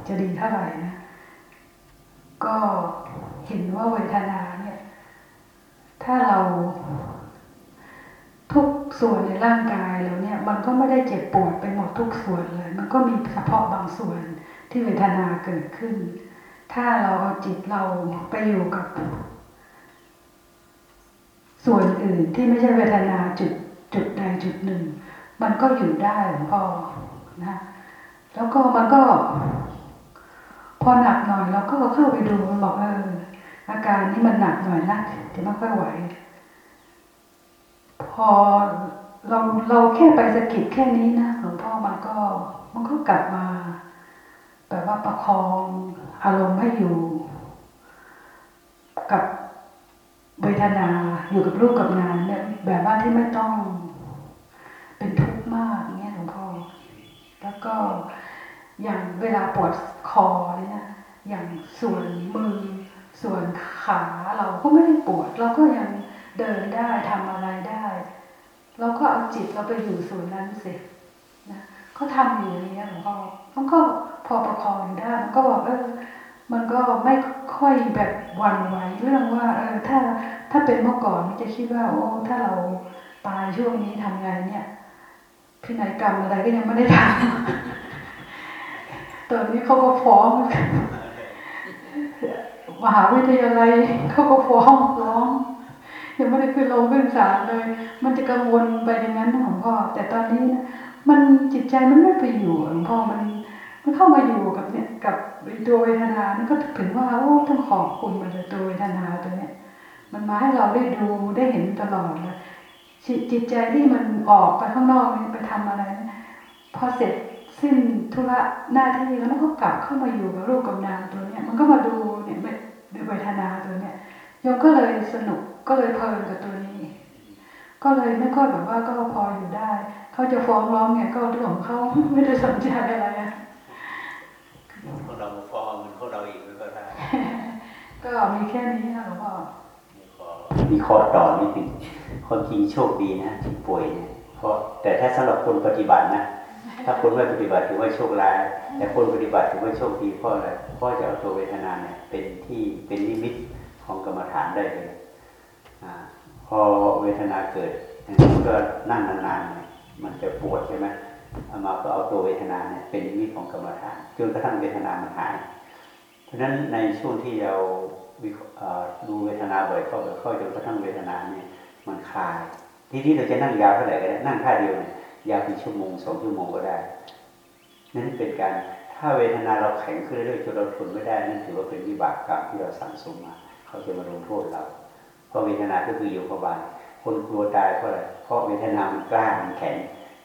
จะดีเท่าไหร่นะ ก็เห็นว่าเวทนาเนี่ย ถ้าเราทุกส่วนในร่างกายเราเนี่ย มันก็ไม่ได้เจ็บปวดไปหมดทุกส่วนเลย มันก็มีเฉพาะบางส่วนที่เวทนาเกิดขึ้น ถ้าเราเอาจิตเราไปอยู่กับ ส่วนอื่นที่ไม่ใช่เวทนาจุดจุดใดจุดหนึ่ง มันก็อยู่ได้หลวงพ่อนะแล้วก็มันก็ พอหนักหน่อยเราก็เข้าไปดูมันบอกเอออาการนี้มันหนักหน่อยนะจะไม่ค่อยไหว พอเราเราแค่ไปสะกิดแค่นี้นะหลวงพ่อมันก็ มันก็กลับมาแบบว่าประคองอารมณ์ให้อยู่ กับ เวทนาอยู่กับรูปกับนามเนี่ยแบบว่าที่ไม่ต้องเป็นทุกข์มากเงี้ยหลวงพ่อแล้วก็อย่างเวลาปวดคอเนี่ยอย่างส่วนมือส่วนขาเราก็ไม่ได้ปวด เราก็ยังเดินได้ทำอะไรได้ เราก็เอาจิตเราไปอยู่ส่วนนั้นสินะเขาทำอยู่อย่างนี้ยหลวงพ่อมันก็พอประคองได้มันก็บอกเออ มันก็ไม่ค่อยแบบหวั่นไหวเรื่องว่าเออถ้าถ้าเป็นเมื่อก่อนมันจะคิดว่าโอ้ถ้าเราตายช่วงนี้ทำไงเนี่ยพินัยกรรมอะไรก็ยังไม่ได้ทำตอนนี้เขาก็ฟ้องมหาวิทยาลัยเขาก็ฟ้องร้องยังไม่ได้ขึ้นลงขึ้นศาลเลย มันจะกังวลไปอย่างนั้นนะหลวงพ่อแต่ตอนนี้นะมันจิตใจมันไม่ไปอยู่หลวงพ่อมัน มันเข้ามาอยู่กับเนี่ยกับตัวเวทนานี่ก็ถึงว่าโอ้ต้องขอบคุณมันเลยตัวเวทนาตัวเนี้ยมันมาให้เราได้ดูได้เห็นตลอดเลยจิตใจที่มันออกไปข้างนอกนี่ไปทำอะไร พอเสร็จสิ้นธุระหน้าที่แล้วมันก็กลับเข้ามาอยู่กับรูปกับนามตัวเนี้ยมันก็มาดูเนี่ยเวทนาตัวเนี้ยโยมก็เลยสนุกก็เลยเพลินกับตัวนี้ ก็เลยไม่ค่อยแบบว่าก็พออยู่ได้ เขาจะฟ้องร้องเนี่ยก็เรื่องของเขาไม่ได้สนใจอะไรอะ พวกเรามาฟ้องมันพวกเราอีกก็ได้ ก็มีแค่นี้นะหลวงพ่อมีข้อต่อนิดหนึ่งคนจริงโชคดีนะที่ป่วยเนี่ยเพราะแต่ถ้าสำหรับคนปฏิบัตินะถ้าคนไม่ปฏิบัติถือว่าโชคร้าย แต่คนปฏิบัติถือว่าโชคดีเพราะอะไรเพราะจะเอาตัวเวทนาเนี่ยเป็นที่เป็นนิมิตของกรรมฐานได้เลยอาพอเวทนาเกิดมันก็นั่งนานๆเนี่ยมันจะปวดใช่ไหม เอามาก็เอาตัวเวทนาเนี่ยเป็นนิมิตของกรรมฐานจนกระทั่งเวทนามันหาย เพราะฉะนั้นในช่วงที่เราดูเวทนาบ่อยเข้าบ่อยเข้าจนกระทั่งเวทนาเนี่ยมันคลาย ที่ที่เราจะนั่งยาวเท่าไหร่ก็ได้นั่งท่าเดียวเนี่ยยาวเป็นชั่วโมงสองชั่วโมงก็ได้ นั่นเป็นการถ้าเวทนาเราแข็งขึ้นเรื่อยๆจนเราทนไม่ได้นั่นถือว่าเป็นวิบากกรรมที่เราสั่งสมมา เขาจะมาลงโทษเราเพราะเวทนาก็คือโยกบาลคนกลัวตายเพราะอะไรเพราะเวทนามันกล้ามันแข็ง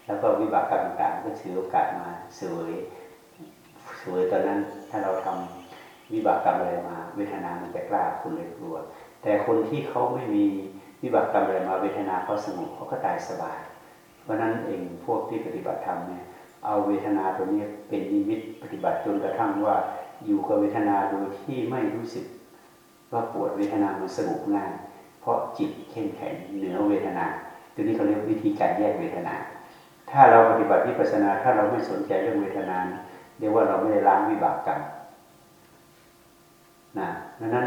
แล้วก็วิบากกรรมต่างก็ถือโอกาสมาเสวยเสวยตอนนั้นถ้าเราทำวิบากกรรมอะไรมา เวทนามันจะกล้าคุณเลยกลัว แต่คนที่เขาไม่มีวิบากกรรมอะไรมาเวทนาเขาสงบเขาก็ตายสบาย เพราะนั้นเองพวกที่ปฏิบัติธรรมเนี่ยเอาเวทนาตัวนี้เป็นนิมิตปฏิบัติจนกระทั่งว่าอยู่กับเวทนาโดยที่ไม่รู้สึก ว่าปวดเวทนามันสงบง่ายเพราะจิตเข้มแข็งเหนือเวทนาตัวนี้เขาเรียกวิธีการแยกเวทนา ถ้าเราปฏิบัติวิปัสสนา ถ้าเราไม่สนใจเรื่องเวทนาเรียกว่าเราไม่ได้ล้างวิบากกรรมนะดังนั้น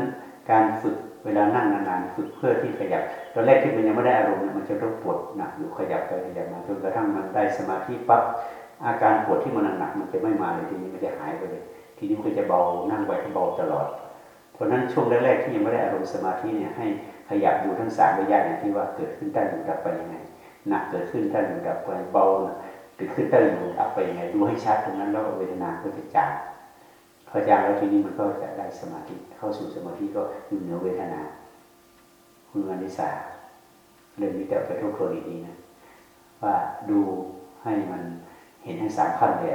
การฝึกเวลานั่งนานๆฝึกเพื่อที่ขยับตอนแรกที่มันยังไม่ได้อารมณ์เนี่ยมันจะต้องปวดหนักอยู่ขยับไปขยับมาจนกระทั่งมันได้สมาธิปั๊บอาการปวดที่มันหนักๆมันจะไม่มาเลยทีนี้มันจะหายไปเลยทีนี้มันจะเบานั่งไว้ก็เบาตลอด เพราะฉะนั้นช่วงแรกๆที่ยังไม่ได้อารมณ์สมาธิเนี่ยให้ขยับดูทั้งสามระยะอย่างที่ว่าเกิดขึ้นตั้งอยู่ดับไปยังไง หนักเกิดขึ้นตั้งอยู่ดับไปเบาเกิดขึ้นตั้งอยู่ดับไปยังไงดูให้ชัดตรงนั้นแล้วเวทนาก็จะจางพอจางแล้วทีนี้มันก็จะได้สมาธิเข้าสู่สมาธิก็อยู่เหนือเวทนา คุณวานิสาเรื่องนี้แต่ไปทบทวนดีๆนะว่าดูให้มันเห็นทั้งสามขั้นเลย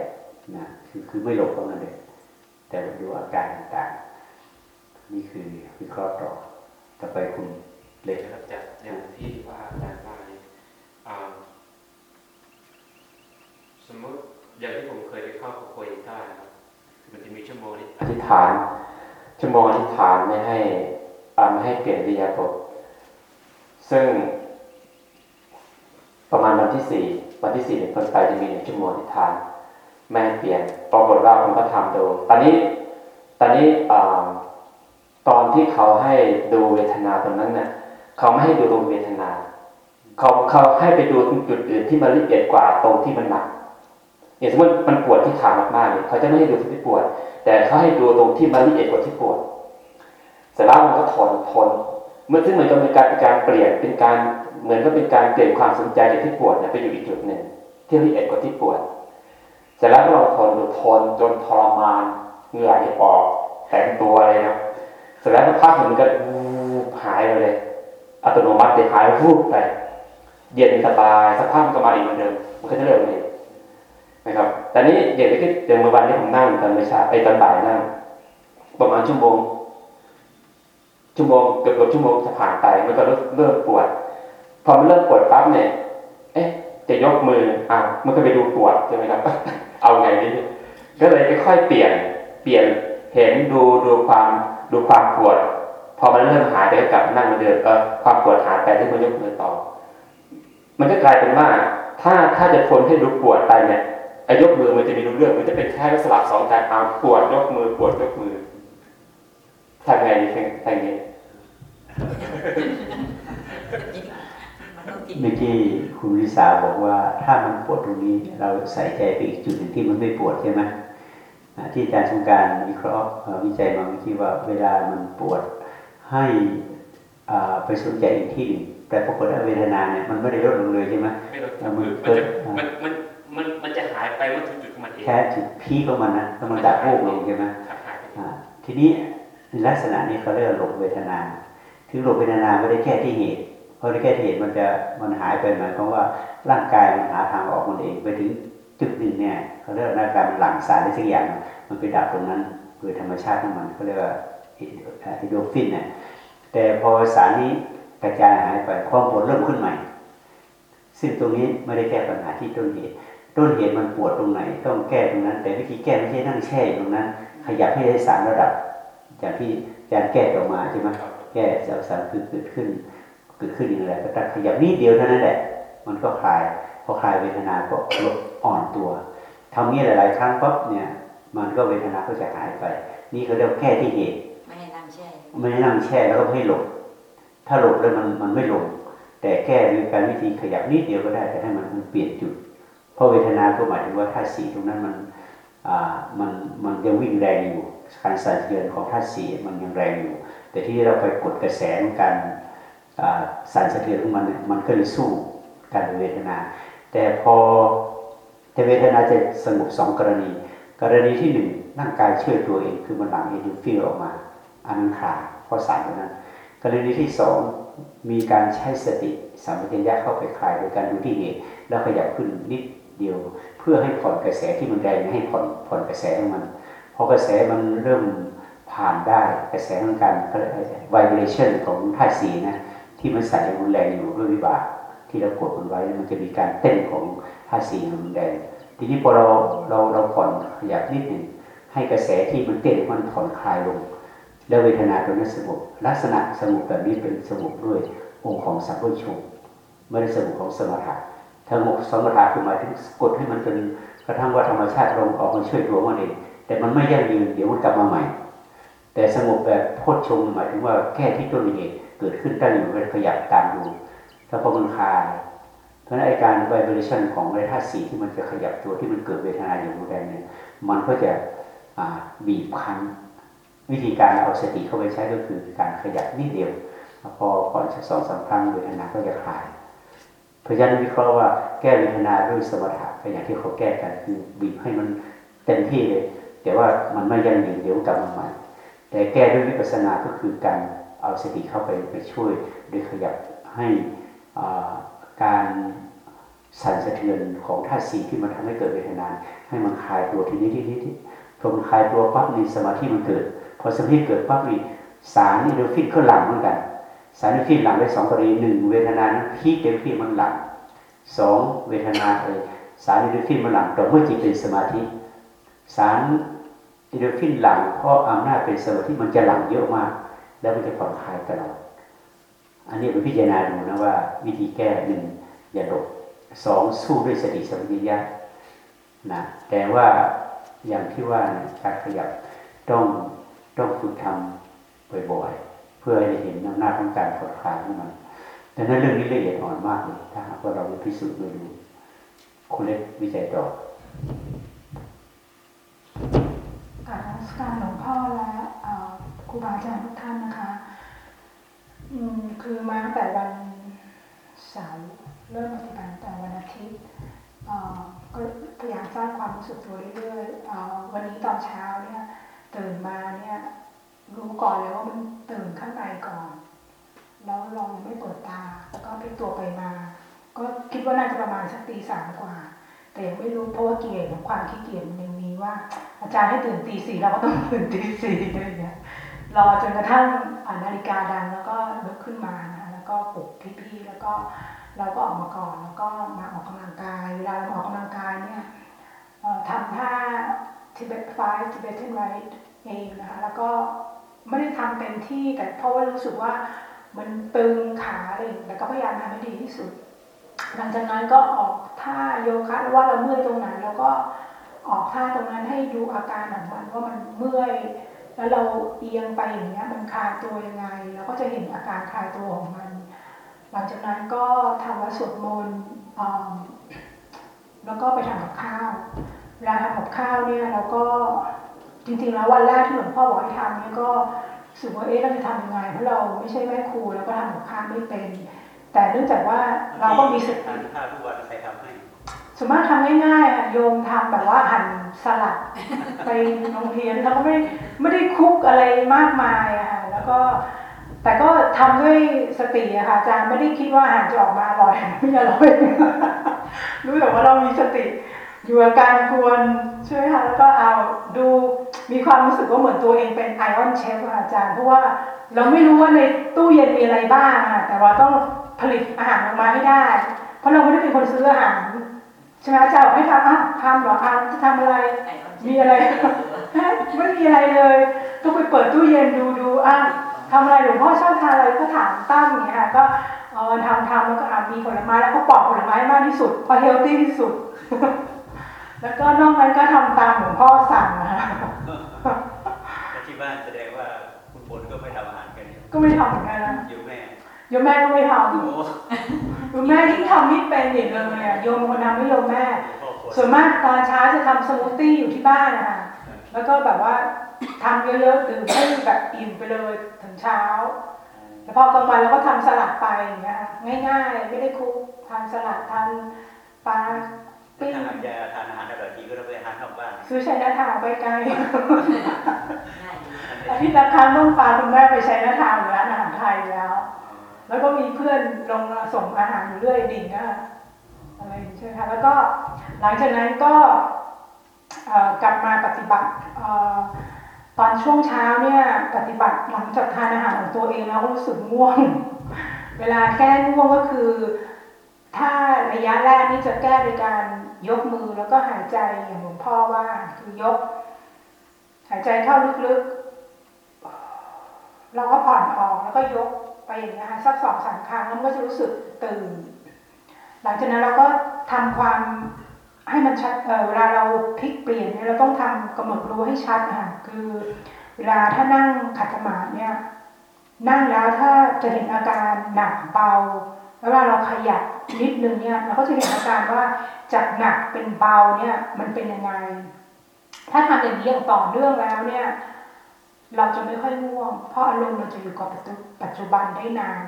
นะคือคือไม่หลบตรงนั้นเลยแต่ดูอาการต่างๆนี่คือวิเคราะห์ต่อ ต่อไปคุณเล็กนะครับจากอย่างที่ว่าอาจารย์อ่า สมมติอย่างที่ผมเคยไปเข้ากับโคยิต้านะครับมันจะมีชั่วโมงอธิษฐาน ชั่วโมงอธิษฐานไม่ให้อาไม่ให้เปลี่ยนวิยาบทซึ่ง ประมาณวันที่สี่วันที่สี่เป็นต้นไปจะมีหนึ่งชั่วโมงอธิษฐานไม่ให้เปลี่ยนปรากฏว่าผมก็ทำดู ตอนนี้ ตอนนี้อตอนที่เขาให้ดูเวทนาตรงนั้นเนี่ยเขาไม่ให้ดูตรงเวทนา เขาเขาให้ไปดูตรงจุดอื่นที่มันละเอียดกว่าตรงที่มันหนัก อย่างสมมติมันปวดที่ขามากๆเนี่ยเขาจะไม่ให้ดูที่ปวด แต่เขาให้ดูตรงที่มันละเอียดกว่าที่ปวดเสร็จแล้วมันก็ทนทนเมื่อซึ่งเหมือนกับเป็นการเป็นการเปลี่ยนเป็นการเหมือนก็เป็นการเปลี่ยนความสนใจจากที่ปวดเนี่ยไปอยู่อีกจุดหนึ่งที่ละเอียดกว่าที่ปวดเสร็จแล้วเราทนดูทนจนทรมานเหงื่อที่ออกแต่งตัวอะไรนะเสร็จแล้วสักพักมันก็หายไปเลยอัตโนมัติเลยหายวูบไปเย็นสบายสักพักมันก็มาอีกเหมือนเดิมมันก็จะเริ่มเลย นะครับแต่นี้อย่างที่อย่างเมื่อวันที่ผมนั่งตอนไม่ช้าไอ้ตอนบ่ายนั่งประมาณชั่วโมงชั่วโมงเกือบเกือบชั่วโมงจะผ่านไปมันก็เริ่มเริ่มปวด พอมันเริ่มปวดปั๊บเนี่ย เอ๊ะ จะยกมืออะมันก็ไปดูปวดใช่ไหมครับ เอาไงดีก็เลยค่อยๆเปลี่ยน เปลี่ยนเห็นดูดูความดูความปวด พอมันเริ่มหายไปก็กลับนั่งเหมือนเดิมเออความปวดหายไปที่มันยกมือต่อ มันก็กลายเป็นว่า ถ้าถ้าจะทนให้ดูปวดไปเนี่ย ไอ้ยกมือมันจะมีรู้เรื่องมันจะเป็นแค่สลับสองการเอาปวดยกมือปวดยกมือทำไงดีทำไงเมื่อกี้คุณวิสาบอกว่าถ้ามันปวดตรงนี้ เราใส่ใจไปอีกจุดหนึ่งที่มันไม่ปวดใช่ไหมนะที่อาจารย์สงกรารวิเคราะห์เอ่อวิจัยมาเมื่อกี้ว่าเวลามันปวดให้อ่าไปสนใจอีกที่หนึ่งแต่ปรากฏว่าเวทนาเนี่ยมันไม่ได้ลดลงเลยใช่ไหมไม่ลดแล้วมันคือมันจะเกิดอ่า มัมันมันมันมันจะหายไปเมื่อถึงจุดของมันเองแค่จุดพีคของมันนะแล้วมันดับวูบลงใช่ไหมครับหายไปอ่าทีนี้ลักษณะนี้เขาเรียกว่าหลบเวทนา ถึงหลบเวทนาไม่ได้แก้ที่เหตุเพราะได้แก้ที่เหตุมันจะมันหายไปหมายความว่าร่างกายมันหาทางออกมันเองไปถึงจุดหนึ่งเนี่ยเขาเรียกว่าร่างกายมันหลั่งสารอะไรสักอย่าง มันไปดับตรงนั้นโดยธรรมชาติของมันเขาเรียกว่าอิโดฟินเนี่ยแต่พอสารนี้กระจายหายไปความปวดเริ่มขึ้นใหม่ ซึ่งตรงนี้ไม่ได้แก้ปัญหาที่ต้นเหตุ ต้นเหตุมันปวดตรงไหน ต้องแก้ตรงนั้น แต่วิธีแก้ไม่ใช่นั่งแช่อยู่ตรงนั้น ขยับให้ได้สารระดับอย่างที่อาจารย์แก้ออกมาใช่ไหมแก้สารสารคือเกิดขึ้นเกิดขึ้นอย่างไรก็ตั้งขยับนิดเดียวเท่านั้นแหละมันก็คลายพอคลายเวทนาก็ลดอ่อนตัวทำนี้หลาย ๆ ครั้งปั๊บเนี่ย มันก็เวทนาก็จะหายไป นี่เขาเรียกว่าแก้ที่เหตุไม่ให้นั่งแช่ไม่ได้นั่งแช่แล้วก็ไม่ให้หลบถ้าหลบแล้วมันมันไม่ลงแต่แก้ด้วยการวิธีขยับนิดเดียวก็ได้แต่ให้มันมันเปลี่ยนจุดเพ ราะเวทนาก็หมายถึงว่าธาตุสีตรงนั้นมันมันมันยังวิ่งแรงอยู่การสั่นสะเทือนของธาตุสีมันยังแรงอยู่ แต่ที่เราไปกดกระแสของการสั่นสะเทือนของมันมันก็เลยสู้การเวทนา แต่พอแต่เวทนาจะสงบสองกรณี กรณีที่หนึ่งร่างกายช่วยตัวเองคือมันหลั่งเอนโดรฟินออกมา อันขาดเพราะสารตัวนั้น กรณีที่สองมีการใช้สติสัมปชัญญะเข้าไปคลายโดยการดูที่เหตุแล้วขยับขึ้นนิด เดียว เพื่อให้ผ่อนกระแสที่มันแรงให้ผ่อนผ่อนกระแสของมันพอกระแสมันเริ่มผ่านได้กระแสของการ vibration ของธาตุสีนะที่มันสั่นยังรุนแรงอยู่ด้วยวิบากที่เรากดมันไว้มันจะมีการเต้นของธาตุสีมันรุนแรงทีนี้พอเราเราเราผ่อนขยับนิดหนึ่งให้กระแสที่มันเต้นมันผ่อนคลายลง แล้วเวทนาตัวนั้นสงบลักษณะสงบแบบนี้เป็นสงบด้วยองค์ของสัมโพชงค์ไม่ได้สงบของสมถะ ถ้าสงบสมถะคือหมายถึงกดให้มันจนกระทั่งว่าธรรมชาติลมออกมาช่วยตัวมันเอง แต่มันไม่ยั่งยืนเดี๋ยวมันกลับมาใหม่ แต่สงบแบบโพชฌงหมายถึงว่าแค่ที่ต้นเหตุเกิดขึ้นตั้งอยู่มันขยับตามดูแล้วพอมันคลายเพราะนั้นไอาการไวเบรชันของไวธาสีที่มันจะขยับตัวที่มันเกิดเวทนาอย่างรุนแรงเนี่ยมันก็จะบีบคั้นวิธีการเอาสติเข้าไปใช้ก็คือการขยับนิดเดียวพอก่อนสักสองสามครั้งเวทนาก็จะคลาย เพราะฉะนั้นวิเคราะห์ว่าแก้เวทนาด้วยสมถะก็อย่างที่เขาแก้กันคือบีบให้มันเต็มที่เลย แต่ว่ามันไม่ยั่งยืนเดี๋ยวกลับมาใหม่ แต่แก้ด้วยวิปัสสนาก็คือการเอาสติเข้าไปไปช่วยโดยขยับให้การสั่นสะเทือนของธาตุสีที่มันทำให้เกิดเวทนาให้มันคลายตัวทีนี้ทีนี้ที่พอมันคลายตัวปั๊บนี่สมาธิมันเกิด พอสมาธิเกิดปั๊บนี่สารอินโดฟินก็หลั่งเหมือนกัน สารอินโดรฟินหลั่งได้สองกรณีหนึ่งเวทนานั้น peak เต็มที่มันหลั่งสองเวทนาเออสารอินโดรฟินมันหลั่งต่อเมื่อจิตเป็นสมาธิ สารอินโดรฟินหลั่งเพราะอำนาจเป็นสมาธิมันจะหลั่งเยอะมาก แล้วมันจะผ่อนคลายตลอดอันนี้เป็นพิจารณาดูนะว่า วิธีแก้หนึ่งอย่าหลบสองสู้ด้วยสติสัมปชัญญะนะแต่ว่าอย่างที่ว่าเนี่ยการขยับต้องต้องฝึกทำบ่อยๆ เพื่อให้เห็นอำนาจของการผ่อนคายของมันดังนั้นเรื่องนี้ละเอียดอ่อนมากเลยถ้าหากว่าเราไปพิสูจน์ดูดูคุณเล็กวิจัยต่อการนมัสการหลวงพ่อและครูบาอาจารย์ทุกท่านนะคะคือมาตั้งแต่วันเสาร์เริ่มปฏิบัติแต่วันอาทิตย์ก็พยายามสร้างความรู้สึกตัวเรื่อยๆวันนี้ตอนเช้าเนี่ยตื่นมาเนี่ย รู้ก่อนเลยว่ามันตื่นข้างในก่อน แล้วเรายังไม่เปิดตา แล้วก็พลิกตัวไปมา ก็คิดว่าน่าจะประมาณสักตีสามกว่า แต่ยังไม่รู้เพราะว่าเกิเลสของความขี้เกียจมันยังมีว่า อาจารย์ให้ตื่นตีสี่เราก็ต้องตื่นตีสี่อะไรอย่างเงี้ยรอจนกระทั่งนาฬิกาดังแล้วก็ลุกขึ้นมานะแล้วก็ปลุกพี่ๆแล้วก็เราก็ออกมาก่อนแล้วก็มาออกกำลังกาย เวลาเราออกกำลังกายเนี่ยทำท่า Tibet Five Tibetan Rite เองนะคะแล้วก็ ไม่ได้ทำเต็มที่แต่เพราะว่ารู้สึกว่ามันตึงขาอะไรอย่างเงี้ยแต่ก็พยายามทำให้ดีที่สุด หลังจากนั้นก็ออกท่าโยคะหรือว่าเราเมื่อยตรงไหนแล้วก็ออกท่าตรงนั้นให้ดูอาการของมันว่ามันเมื่อย แล้วเราเอียงไปอย่างเงี้ยมันคลายตัวยังไงเราก็จะเห็นอาการคลายตัวของมัน หลังจากนั้นก็ทำวัดสวดมนต์แล้วก็ไปทำกับข้าวเวลาทำกับข้าวเนี่ยเราก็ จริงๆแล้ววันแรกที่หลวงพ่อบอกให้ทำเนี่ยก็รู้สึกว่าเอ๊ะเราจะทำยังไงเพราะเราไม่ใช่แม่ครูแล้วก็ทำกับข้าวไม่เป็น แต่เนื่องจากว่าเราก็มีสติทานข้าวทุกวันใครทำให้ส่วนมากทำง่ายๆอะโยมทำแบบว่าหั่นสลัดไปโรงเรียนแล้วก็ไม่ไม่ได้คลุกอะไรมากมายอะค่ะแล้วก็แต่ก็ทำด้วยสติอะค่ะอาจารย์ไม่ได้คิดว่าอาหารจะออกมาอร่อยไม่อร่อยรู้แต่ว่าเรามีสติ อยู่กับการกวนใช่ไหมคะแล้วก็เอาดูมีความรู้สึกว่าเหมือนตัวเองเป็นไอออนเชฟค่ะอาจารย์ เพราะว่าเราไม่รู้ว่าในตู้เย็นมีอะไรบ้างอะแต่ว่าต้องผลิตอาหารออกมาให้ได้ เพราะเราไม่ได้เป็นคนซื้ออาหารใช่ไหมอาจารย์บอกให้ทำอะทำหรออะจะทำอะไร มีอะไรไม่มีอะไรเลยก็ไปเปิดตู้เย็นดูดูอะทำอะไรหลวงพ่อชอบทานอะไรก็ถามตั้งอย่างเงี้ยค่ะก็เออทำทำแล้วก็อะมีผลไม้แล้วก็ปอกผลไม้มากที่สุดพอเฮลตี้ที่สุด แล้วก็นอกนั้นก็ทำตามหลวงพ่อสั่งนะคะแต่ที่บ้านแสดงว่าคุณฝนก็ไม่ทำอาหารกันเนี่ยก็ไม่ทำเหมือนกันนะอยู่แม่โยมแม่ก็ไม่ทโอ้ำโยมแม่ยิ่งทำไม่เป็นอีกเลยอะโยมคนทำไม่โยมแม่พ่อฝนส่วนมากตอนเช้าจะทำสมูทตี้อยู่ที่บ้านนะคะแล้วก็แบบว่าทำเยอะๆดื่มให้แบบอิ่มไปเลยถึงเช้าแล้วพอกลางวันเราก็ทำสลัดไปอย่างเงี้ยค่ะง่ายๆ ไม่ได้คลุกทานสลัดทานปลาปิ้ง ถ้าหากจะทานอาหารอร่อยจริงก็ต้องไปทานนอกบ้านซื้อใช้หน้าทางไปไกลง่ายดีอาทิตย์ละครั้งต้องพาคุณแม่ไปใช้หน้าทางอยู่ร้านอาหารไทยแล้ว แล้วก็มีเพื่อนลงมาส่งอาหารอยู่เรื่อยดิ่งอะอะไรอย่างเงี้ยใช่ไหมคะแล้วก็หลังจากนั้นก็เอ่อกลับมาปฏิบัติเอ่อตอนช่วงเช้าเนี่ยปฏิบัติหลังจากทานอาหารของตัวเองแล้วก็รู้สึกง่วง เวลาแก้ง่วงก็คือ ถ้าระยะแรกนี่จะแก้โดยการยกมือแล้วก็หายใจอย่างหลวงพ่อว่าคือยก หายใจเข้าลึกๆเราก็ผ่อนออกแล้วก็ยกไปอย่างนี้ค่ะสักสองสามครั้งแล้วก็จะรู้สึกตื่น หลังจากนั้นเราก็ทำความให้มันชัดเเวลาเราพลิกเปลี่ยนเนี่ยเราต้องทำกำหนดรู้ให้ชัดนะคะคือเวลาถ้านั่งขัดสมาธิเนี่ยนั่งแล้วถ้าจะเห็นอาการหนักเบา แล้วเวลาเราขยับนิดนึงเนี่ยเราก็จะเห็นอาการว่าจากหนักเป็นเบาเนี่ยมันเป็นยังไง ถ้าทำอย่างนี้อย่างต่อเนื่องแล้วเนี่ยเราจะไม่ค่อยง่วง เพราะอารมณ์เราจะอยู่กับปัจจุบันได้นาน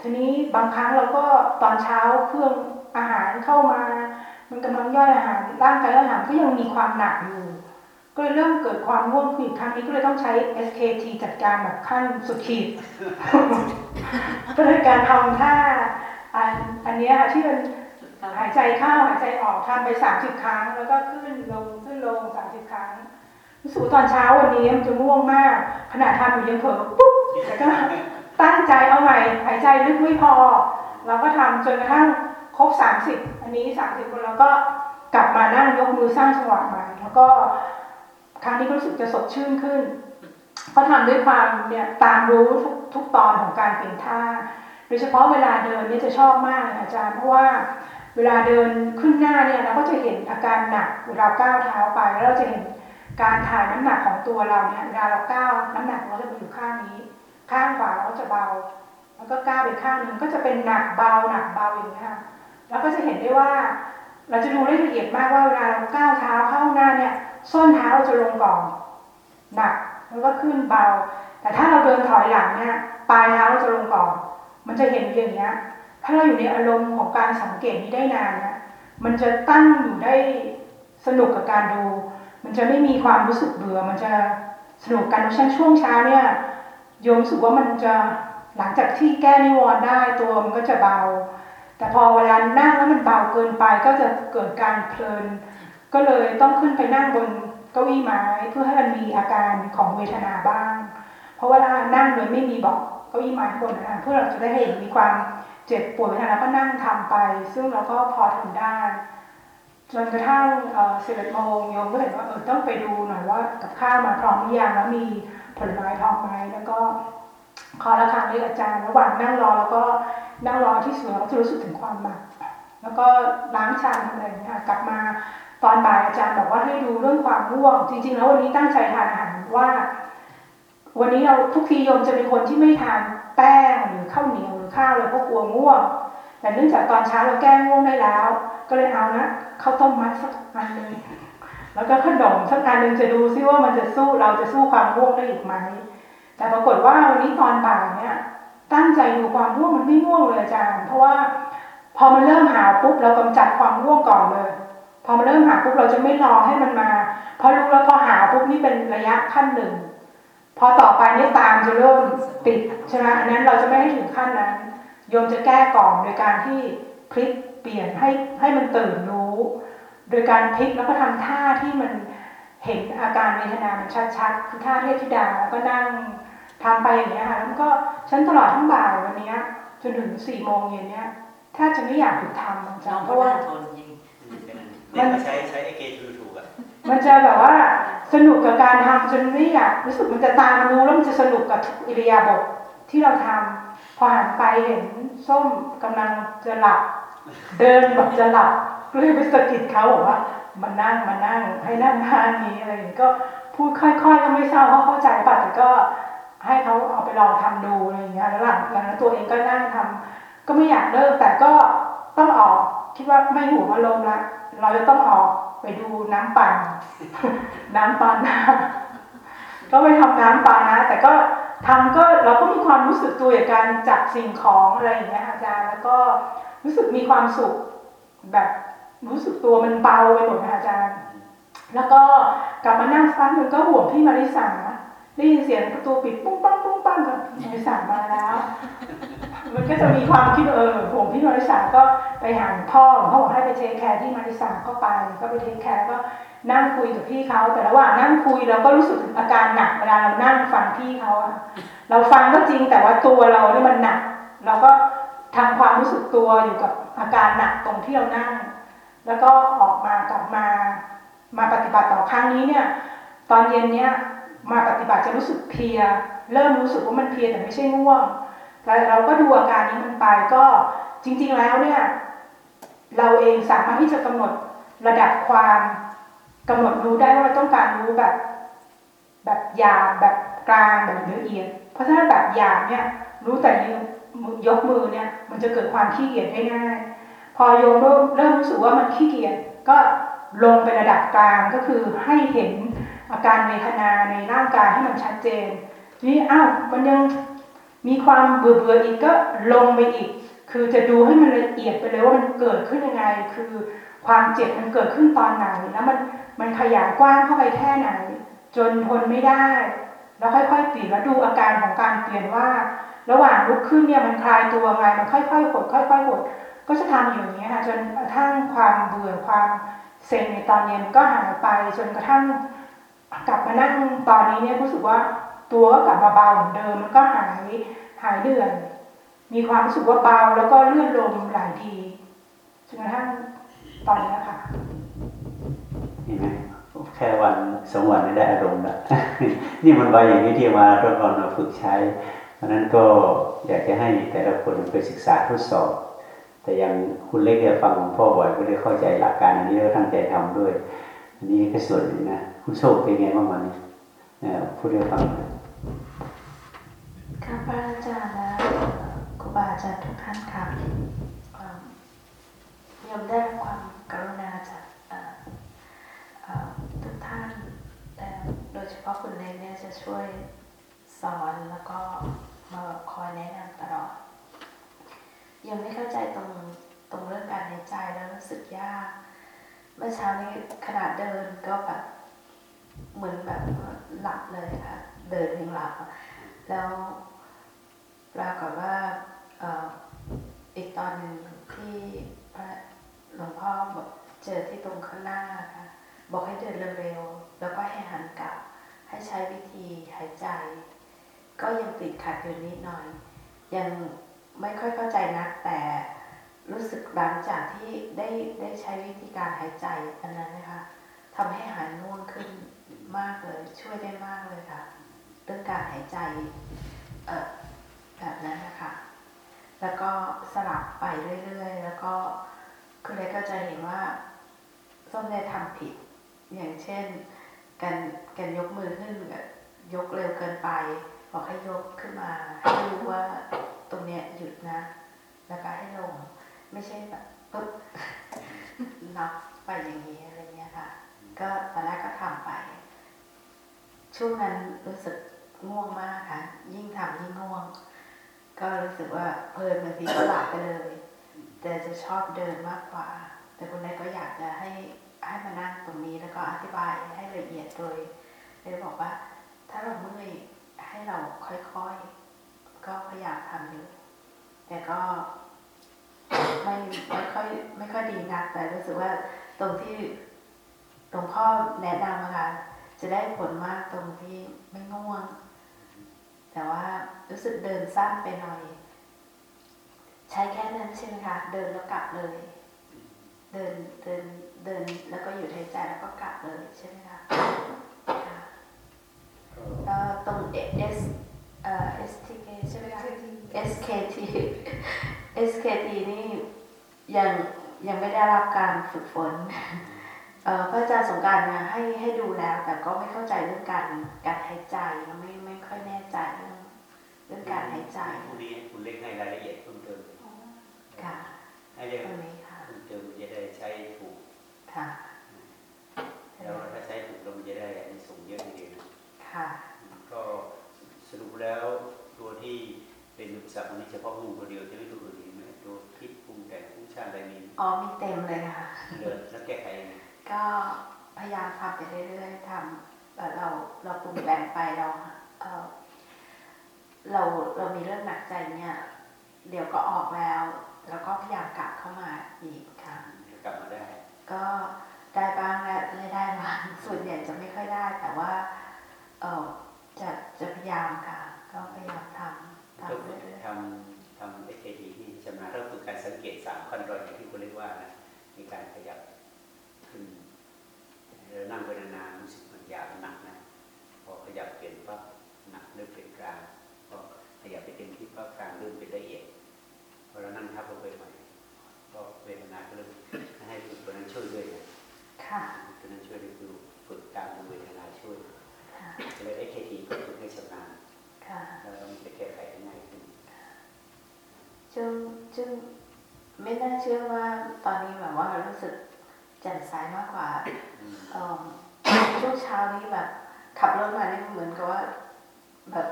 ทีนี้บางครั้งเราก็ตอนเช้าเครื่องอาหารเข้ามา มันกำลังย่อยอาหารร่างกายอาหารก็ยังมีความหนักอยู่ ก็เลยเริ่มเกิดความง่วงขึ้นอีกครั้งนี้ก็เลยต้องใช้ SKT จัดการแบบขั้นสุดขีดก็เลยการทำท่าอันอันนี้ค่ะที่มันหายใจเข้าหายใจออกทำไปสามสิบครั้ง แล้วก็ขึ้นลงขึ้นลงสามสิบครั้งรู้สึกตอนเช้าวันนี้มันจะง่วงมากขนาดทำอยู่ยังเผลอปุ๊บแล้วก็ตั้งใจเอาใหม่หายใจลึกไม่พอ เราก็ทำจนกระทั่งครบสามสิบอันนี้สามสิบคนเราก็กลับมานั่งยกมือสร้างจังหวะใหม่แล้วก็ ครั้งนี้ก็รู้สึกจะสดชื่นขึ้นก็ทำด้วยความเนี่ยตามรู้ทุกทุกตอนของการเปลี่ยนท่า โดยเฉพาะเวลาเดินเนี่ยจะชอบมากเลยอาจารย์เพราะว่าเวลาเดินขึ้นหน้าเนี่ยเราก็จะเห็นอาการหนักเวลาก้าวเท้าไปแล้วเราจะเห็นการถ่ายน้ำหนักของตัวเราเนี่ยเวลาเราก้าวน้ำหนักเราจะมาอยู่ข้างนี้ ข้างขวาเราจะเบา แล้วก็ก้าวไปข้างหนึงก็จะเป็นหนักเบาหนักเบาอย่างนี้ค่ะแล้วก็จะเห็นได้ว่า เราจะดูได้ละเอียดมากว่าเวลาเราก้าวเท้าเข้าหน้าเนี่ยส้นเท้าเราจะลงก่อนหนักแล้วก็ขึ้นเบา แต่ถ้าเราเดินถอยหลังเนี่ยปลายเท้าเราจะลงก่อนมันจะเห็นอย่างเงี้ยถ้าเราอยู่ในอารมณ์ของการสังเกตนี้ได้นานนะมันจะตั้งอยู่ได้สนุกกับการดู มันจะไม่มีความรู้สึกเบื่อ มันจะสนุกกันเพราะฉะนั้นช่วงเช้าเนี่ยโยมรู้สึกว่ามันจะหลังจากที่แก้นิวรณ์ได้ตัวมันก็จะเบา แต่พอเวลานั่งแล้วมันเบาเกินไปก็จะเกิดการเพลิน ก็เลยต้องขึ้นไปนั่งบนเก้าอี้ไม้เพื่อให้มันมีอาการของเวทนาบ้าง เพราะเวลานั่งโดยไม่มีเบอกเก้าอี้ไม้บนนะเพื่อเราจะได้เห็นมีความเจ็บปวดเวทนาแล้วก็นั่งทำไป ซึ่งเราก็พอทำได้จนกระทั่งสิบเอ็ดโมงโยมก็เห็นว่าเออต้องไปดูหน่อยว่ากับข้าวมาพร้อมหรือยังแล้วมีผลไม้พร้อมไหมแล้วก็ ขอละครั้งเรียกอาจารย์ ระหว่างนั่งรอแล้วก็นั่งรอที่สวนเราจะรู้สึกถึงความหนัก แล้วก็ล้างชามอะไรอย่างเงี้ยค่ะกลับมาตอนบ่ายอาจารย์บอกว่าให้ดูเรื่องความง่วง จริง ๆ แล้ววันนี้ตั้งใจทานอาหารว่า วันนี้เราทุกทีโยมจะเป็นคนที่ไม่ทานแป้งหรือข้าวเหนียวหรือข้าวเลยเพราะกลัวง่วง แต่เนื่องจากตอนเช้าเราแก้ง่วงได้แล้ว ก็เลยเอานะข้าวต้มมัดสักอันหนึ่งแล้วก็ขนมสักอันหนึ่งจะดูซิว่ามันจะสู้เราจะสู้ความง่วงได้อีกไหม แต่ปรากฏว่าวันนี้ตอนบ่ายเนี่ย ตั้งใจดูความง่วงมันไม่ง่วงเลยอาจารย์ เพราะว่าพอมันเริ่มหาปุ๊บเรากำจัดความง่วงก่อนเลย พอมันเริ่มหาปุ๊บเราจะไม่รอให้มันมา พอรู้แล้วพอหาปุ๊บนี่เป็นระยะขั้นหนึ่ง พอต่อไปนี่ตามจะเริ่มปิดใช่ไหมอันนั้นเราจะไม่ให้ถึงขั้นนั้น โยมจะแก้ก่อนโดยการที่พลิกเปลี่ยนให้ให้มันตื่นรู้ โดยการพลิกแล้วก็ทำท่าที่มัน เห็นอาการเวทนามันชัดๆ คือท่าเทพธิดาแล้วก็นั่งทำไปอย่างเงี้ยค่ะแล้วมันก็ฉันตลอดทั้งบ่ายวันเนี้ยจนถึงสี่โมงเย็นเนี้ยแทบจะไม่อยากหยุดทำอาจารย์เพราะว่าทนจริงเนี่ยมาใช้ใช้ไอเกทูถูกอะมันจะแบบว่าสนุกกับการทำจนไม่อยากรู้สึกมันจะตามรู้แล้วมันจะสนุกกับทุกอิริยาบถที่เราทำพอหันไปเห็นส้มกำลังจะหลับเดินแบบจะหลับ ก็เลยไปสะกิดเขาบอกว่ามานั่งมานั่งให้นั่งท่านี้อะไรอย่างนี้ก็พูดค่อยๆก็ไม่ทราบเขาเข้าใจป่ะแต่ก็ให้เขาเอาไปลองทำดูอะไรอย่างเงี้ยแล้วหลังจากนั้นตัวเองก็นั่งทำก็ไม่อยากเลิกแต่ก็ต้องออกคิดว่าไม่หูอารมณ์ละเราจะต้องออกไปดูน้ำปั่นน้ำปานะก็ไปทำน้ำปานะ แต่ก็ทำก็เราก็มีความรู้สึกตัวอย่างการจับสิ่งของอะไรอย่างเงี้ยอาจารย์แล้วก็รู้สึกมีความสุขแบบ รู้สึกตัวมันเบาไปหมดนะอาจารย์ แล้วก็กลับมานั่งซ้ำหนึ่งก็ห่วงพี่มาริสาได้ยินเสียงประตูปิดปุ้งปังปุ้งปังกับมาริสามาแล้ว มันก็จะมีความคิดเออห่วงพี่มาริสาก็ไปหาพ่อหลวงพ่อบอกให้ไป take care พี่มาริสาก็ไปก็ไป take care ก็นั่งคุยกับพี่เขาแต่ระหว่างนั่งคุยเราก็รู้สึกถึงอาการหนักเวลาเรานั่งฟังพี่เขาอะเราฟังก็จริงแต่ว่าตัวเราเนี่ยมันหนัก เราก็ทำความรู้สึกตัวอยู่กับอาการหนักตรงที่เรานั่ง แล้วก็ออกมากลับมามาปฏิบัติต่อครั้งนี้เนี่ย ตอนเย็นเนี้ยมาปฏิบัติจะรู้สึกเพลีย เริ่มรู้สึกว่ามันเพลียแต่ไม่ใช่ง่วงแล้วเราก็ดูอาการนี้มันไปก็จริง ๆแล้วเนี่ยเราเองสามารถที่จะกำหนดระดับความกำหนดรู้ได้ว่าเราต้องการรู้แบบ แบบหยาบแบบกลางแบบละเอียด เพราะถ้าแบบหยาบเนี่ยรู้แต่ยกมือเนี่ยมันจะเกิดความขี้เกียจได้ง่าย พอโยมเริ่มรู้สึกว่ามันขี้เกียจก็ลงไประดับกลางก็คือให้เห็นอาการเวทนาในร่างกายให้มันชัดเจนนี่อ้าวมันยังมีความเบื่อเบื่อๆอีกก็ลงไปอีก คือจะดูให้มันละเอียดไปเลยว่ามันเกิดขึ้นยังไง คือความเจ็บมันเกิดขึ้นตอนไหน แล้วมันมันขยายกว้างเข้าไปแค่ไหน จนทนไม่ได้ แล้วค่อยๆเปลี่ยนแล้วดูอาการของการเปลี่ยนว่า ระหว่างลุกขึ้นเนี่ยมันคลายตัวไงมันค่อยๆหดค่อยๆหด ก็จะทำอยู่อย่างนี้ค่ะจนกระทั่งความเบื่อความเซ็งในตอนเย็นก็หายไปจนกระทั่งกลับมานั่งตอนนี้เนี่ยรู้สึกว่าตัวก็กลับมาเบาเหมือนเดิมมันก็หายหายเหนื่อยมีความรู้สึกว่าเบาแล้วก็เลื่อนลมหลายทีจนกระทั่งตอนนี้ค่ะเห็นไหมแค่วันสองวันได้อารมณ์ละนี่มันใบอย่างนี้ที่มาทดลองมาฝึกใช้เพราะนั้นก็อยากจะให้แต่ละคนไปศึกษาทดสอบ แต่อยังคุณเล็กเนี่ยฟังหลวงพ่อบ่อยก็เลยเข้าใจหลักการอันนี้แล้วตั้งใจทำด้วยอันนี้ก็ส่วนหนึ่งนะคุณโชคเป็นไงบ้างวันนี้เนี่ยพูดให้ฟังหน่อยค่ะพระอาจารย์และครูบาอาจารย์ทุกท่านค่ะยอมได้รับความกรุณาจากทุกท่านแต่โดยเฉพาะคุณเล็กเนี่ยจะช่วยสอนแล้วก็มาคอยแนะนำตลอด ยังไม่เข้าใจตรงตรงเรื่องการหายใจแล้วรู้สึกยาก เมื่อเช้านี้ขนาดเดินก็แบบเหมือนแบบหลับเลยค่ะเดินยังหลับ แล้วปรากฏว่าอีกตอนหนึ่งที่พระหลวงพ่อบอกเจอที่ตรงข้างหน้าค่ะบอกให้เดินเร็วๆแล้วก็ให้หันกลับ ให้ใช้วิธีหายใจ ก็ยังติดขัดอยู่นิดหน่อย ยัง ไม่ค่อยเข้าใจนักแต่รู้สึกหลังจากที่ได้ได้ใช้วิธีการหายใจอันนั้นนะคะทำให้หายง่วงขึ้นมากเลย ช่วยได้มากเลยค่ะเรื่องการหายใจแบบนั้นนะคะแล้วก็สลับไปเรื่อยๆ แล้วก็คือเลยก็จะเห็นว่าส้มได้ทำผิด อย่างเช่นการการยกมือขึ้นยกเร็วเกินไป บอกให้ยกขึ้นมาให้รู้ว่า ตรงเนี้ยหยุดนะแล้วก็ให้ลงไม่ใช่แบบปุ๊บนับไปอย่างนี้อะไรเงี้ยค่ะ ก็ตอนแรกก็ทำไป ช่วงนั้นรู้สึกง่วงมากค่ะ ยิ่งทำยิ่งง่วง ก็รู้สึกว่าเพลินบางทีก็หลับไปเลย แต่จะชอบเดินมากกว่า แต่คุณนายก็อยากจะให้ให้มานั่งตรงนี้แล้วก็อธิบายให้ละเอียดโดยเลยบอกว่า ถ้าเราเมื่อยให้เราค่อยๆ ก็พยายามทำอยู่แต่ก็ไม่ไม่ค่อยไม่ค่อยดีนัก แต่รู้สึกว่าตรงที่ตรงพ่อแนะนำอะคะจะได้ผลมากตรงที่ไม่ง่วง แต่ว่ารู้สึกเดินสั้นไปหน่อย ใช้แค่นั้นใช่ไหมคะเดินแล้วกลับเลย เดินเดินเดินแล้วก็หยุดหายใจแล้วก็กลับเลยใช่ไหมคะแล้วตรง S เอ่อ STK ใช่ไหมคะ SKT SKT นี่ยังยังไม่ได้รับการฝึกฝนเอ่อพระอาจารย์สงกรารนะให้ให้ดูแล้ว แต่ก็ไม่เข้าใจเรื่องการการหายใจไม่ไม่ค่อยแน่ใจเรื่องเรื่องการหายใจพรุ่งนี้คุณเล็กให้รายละเอียดเพิ่มเติมค่ะให้เรื่องตรงนี้ค่ะเพิ่มเติมจะได้ใช้ถูกค่ะแล้วถ้าใช้ถูกเราจะได้ในส่งส์เยอะทีเดียวนะค่ะก็ส รุปแล้วตัวที่เป็นอุปสรรคมันนี้เฉพาะงูตัวเดียวจะไม่ตัวอื่นอีกไหมตัวคิดปรุงแต่งฟุ้งซ่านอะไรมีอ๋อมีเต็มเลยค่ะเหลือแล้วแก้ไขยังไงก็พยายามทำไปเรื่อยๆทำเอ่อเราเราปรุงแต่งไปเราเอ่อเราเรามีเรื่องหนักใจเนี่ย เดี๋ยวก็ออกแล้ว แล้วก็พยายามกลับเข้ามาอีกค่ะจะกลับมาได้ ก็ได้บ้างและไม่ได้บ้างส่วนใหญ่จะไม่ค่อยได้ แต่ว่าเออ จะจะพยายามค่ะ ก็พยายามทำก็ทำฝึกเรื่อยทำทำเอเคทีที่ชำนาญก็คือการสังเกตสามขั้นตอนอย่างที่คุณเรียกว่านะมีการขยับขึ้นเรานั่งไปนานๆรู้สึกมันยาวมันหนักนะพอขยับเปลี่ยนปั๊บหนักเริ่มเป็นกลางพอขยับไปเต็มที่ปั๊บกลางเริ่มเป็นละเอียดพอเรานั่งทับลงไปใหม่ก็เวทนาก็เริ่มให้ฝึกตัวนั้นช่วยด้วยนะๆค่ะ แล้วเราจะแก้ไขได้ง่ายขึ้นจึงจึงไม่น่าเชื่อว่าตอนนี้แบบว่ารู้สึกแจ่มใสมากกว่าอืมเอิ่มช่วงเช้านี้แบบ ขับรถมานี่เหมือนกับว่าแบบ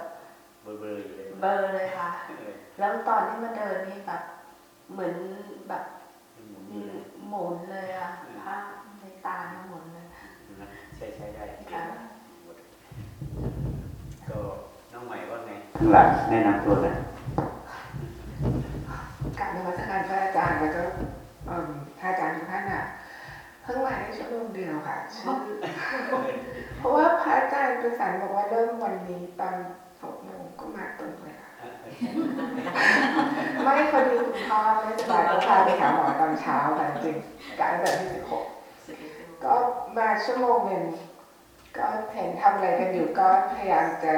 เบลอๆอยู่เลยเบลอเลยค่ะเออแล้วตอนที่มาเดินนี่แบบเหมือนแบบหมุนนี่นะหมุนเลยอะภาพในตาเนี่ยหมุนเลยนะใช้ใช้ได้ค่ะหมดก็น้องใหม่ ว่าไงข้างหลังแนะนำตัวหน่อยกลับนมัสการพระอาจารย์แล้วก็เอิ่มพระอาจารย์ทุกท่านอะเพิ่งมาได้ชั่วโมงเดียวค่ะชื่อเพราะว่าพระอาจารย์ประสานบอกว่าเริ่มวันนี้ตอนหกโมงก็มาตรงเลยค่ะไม่พอดีคุณพ่อไม่สบายก็พาไปหาหมอตอนเช้าค่ะจริงๆการแบบที่สิบหกก็มาชั่วโมงหนึ่งก็เห็นทำอะไรกันอยู่ก็พยายามจะ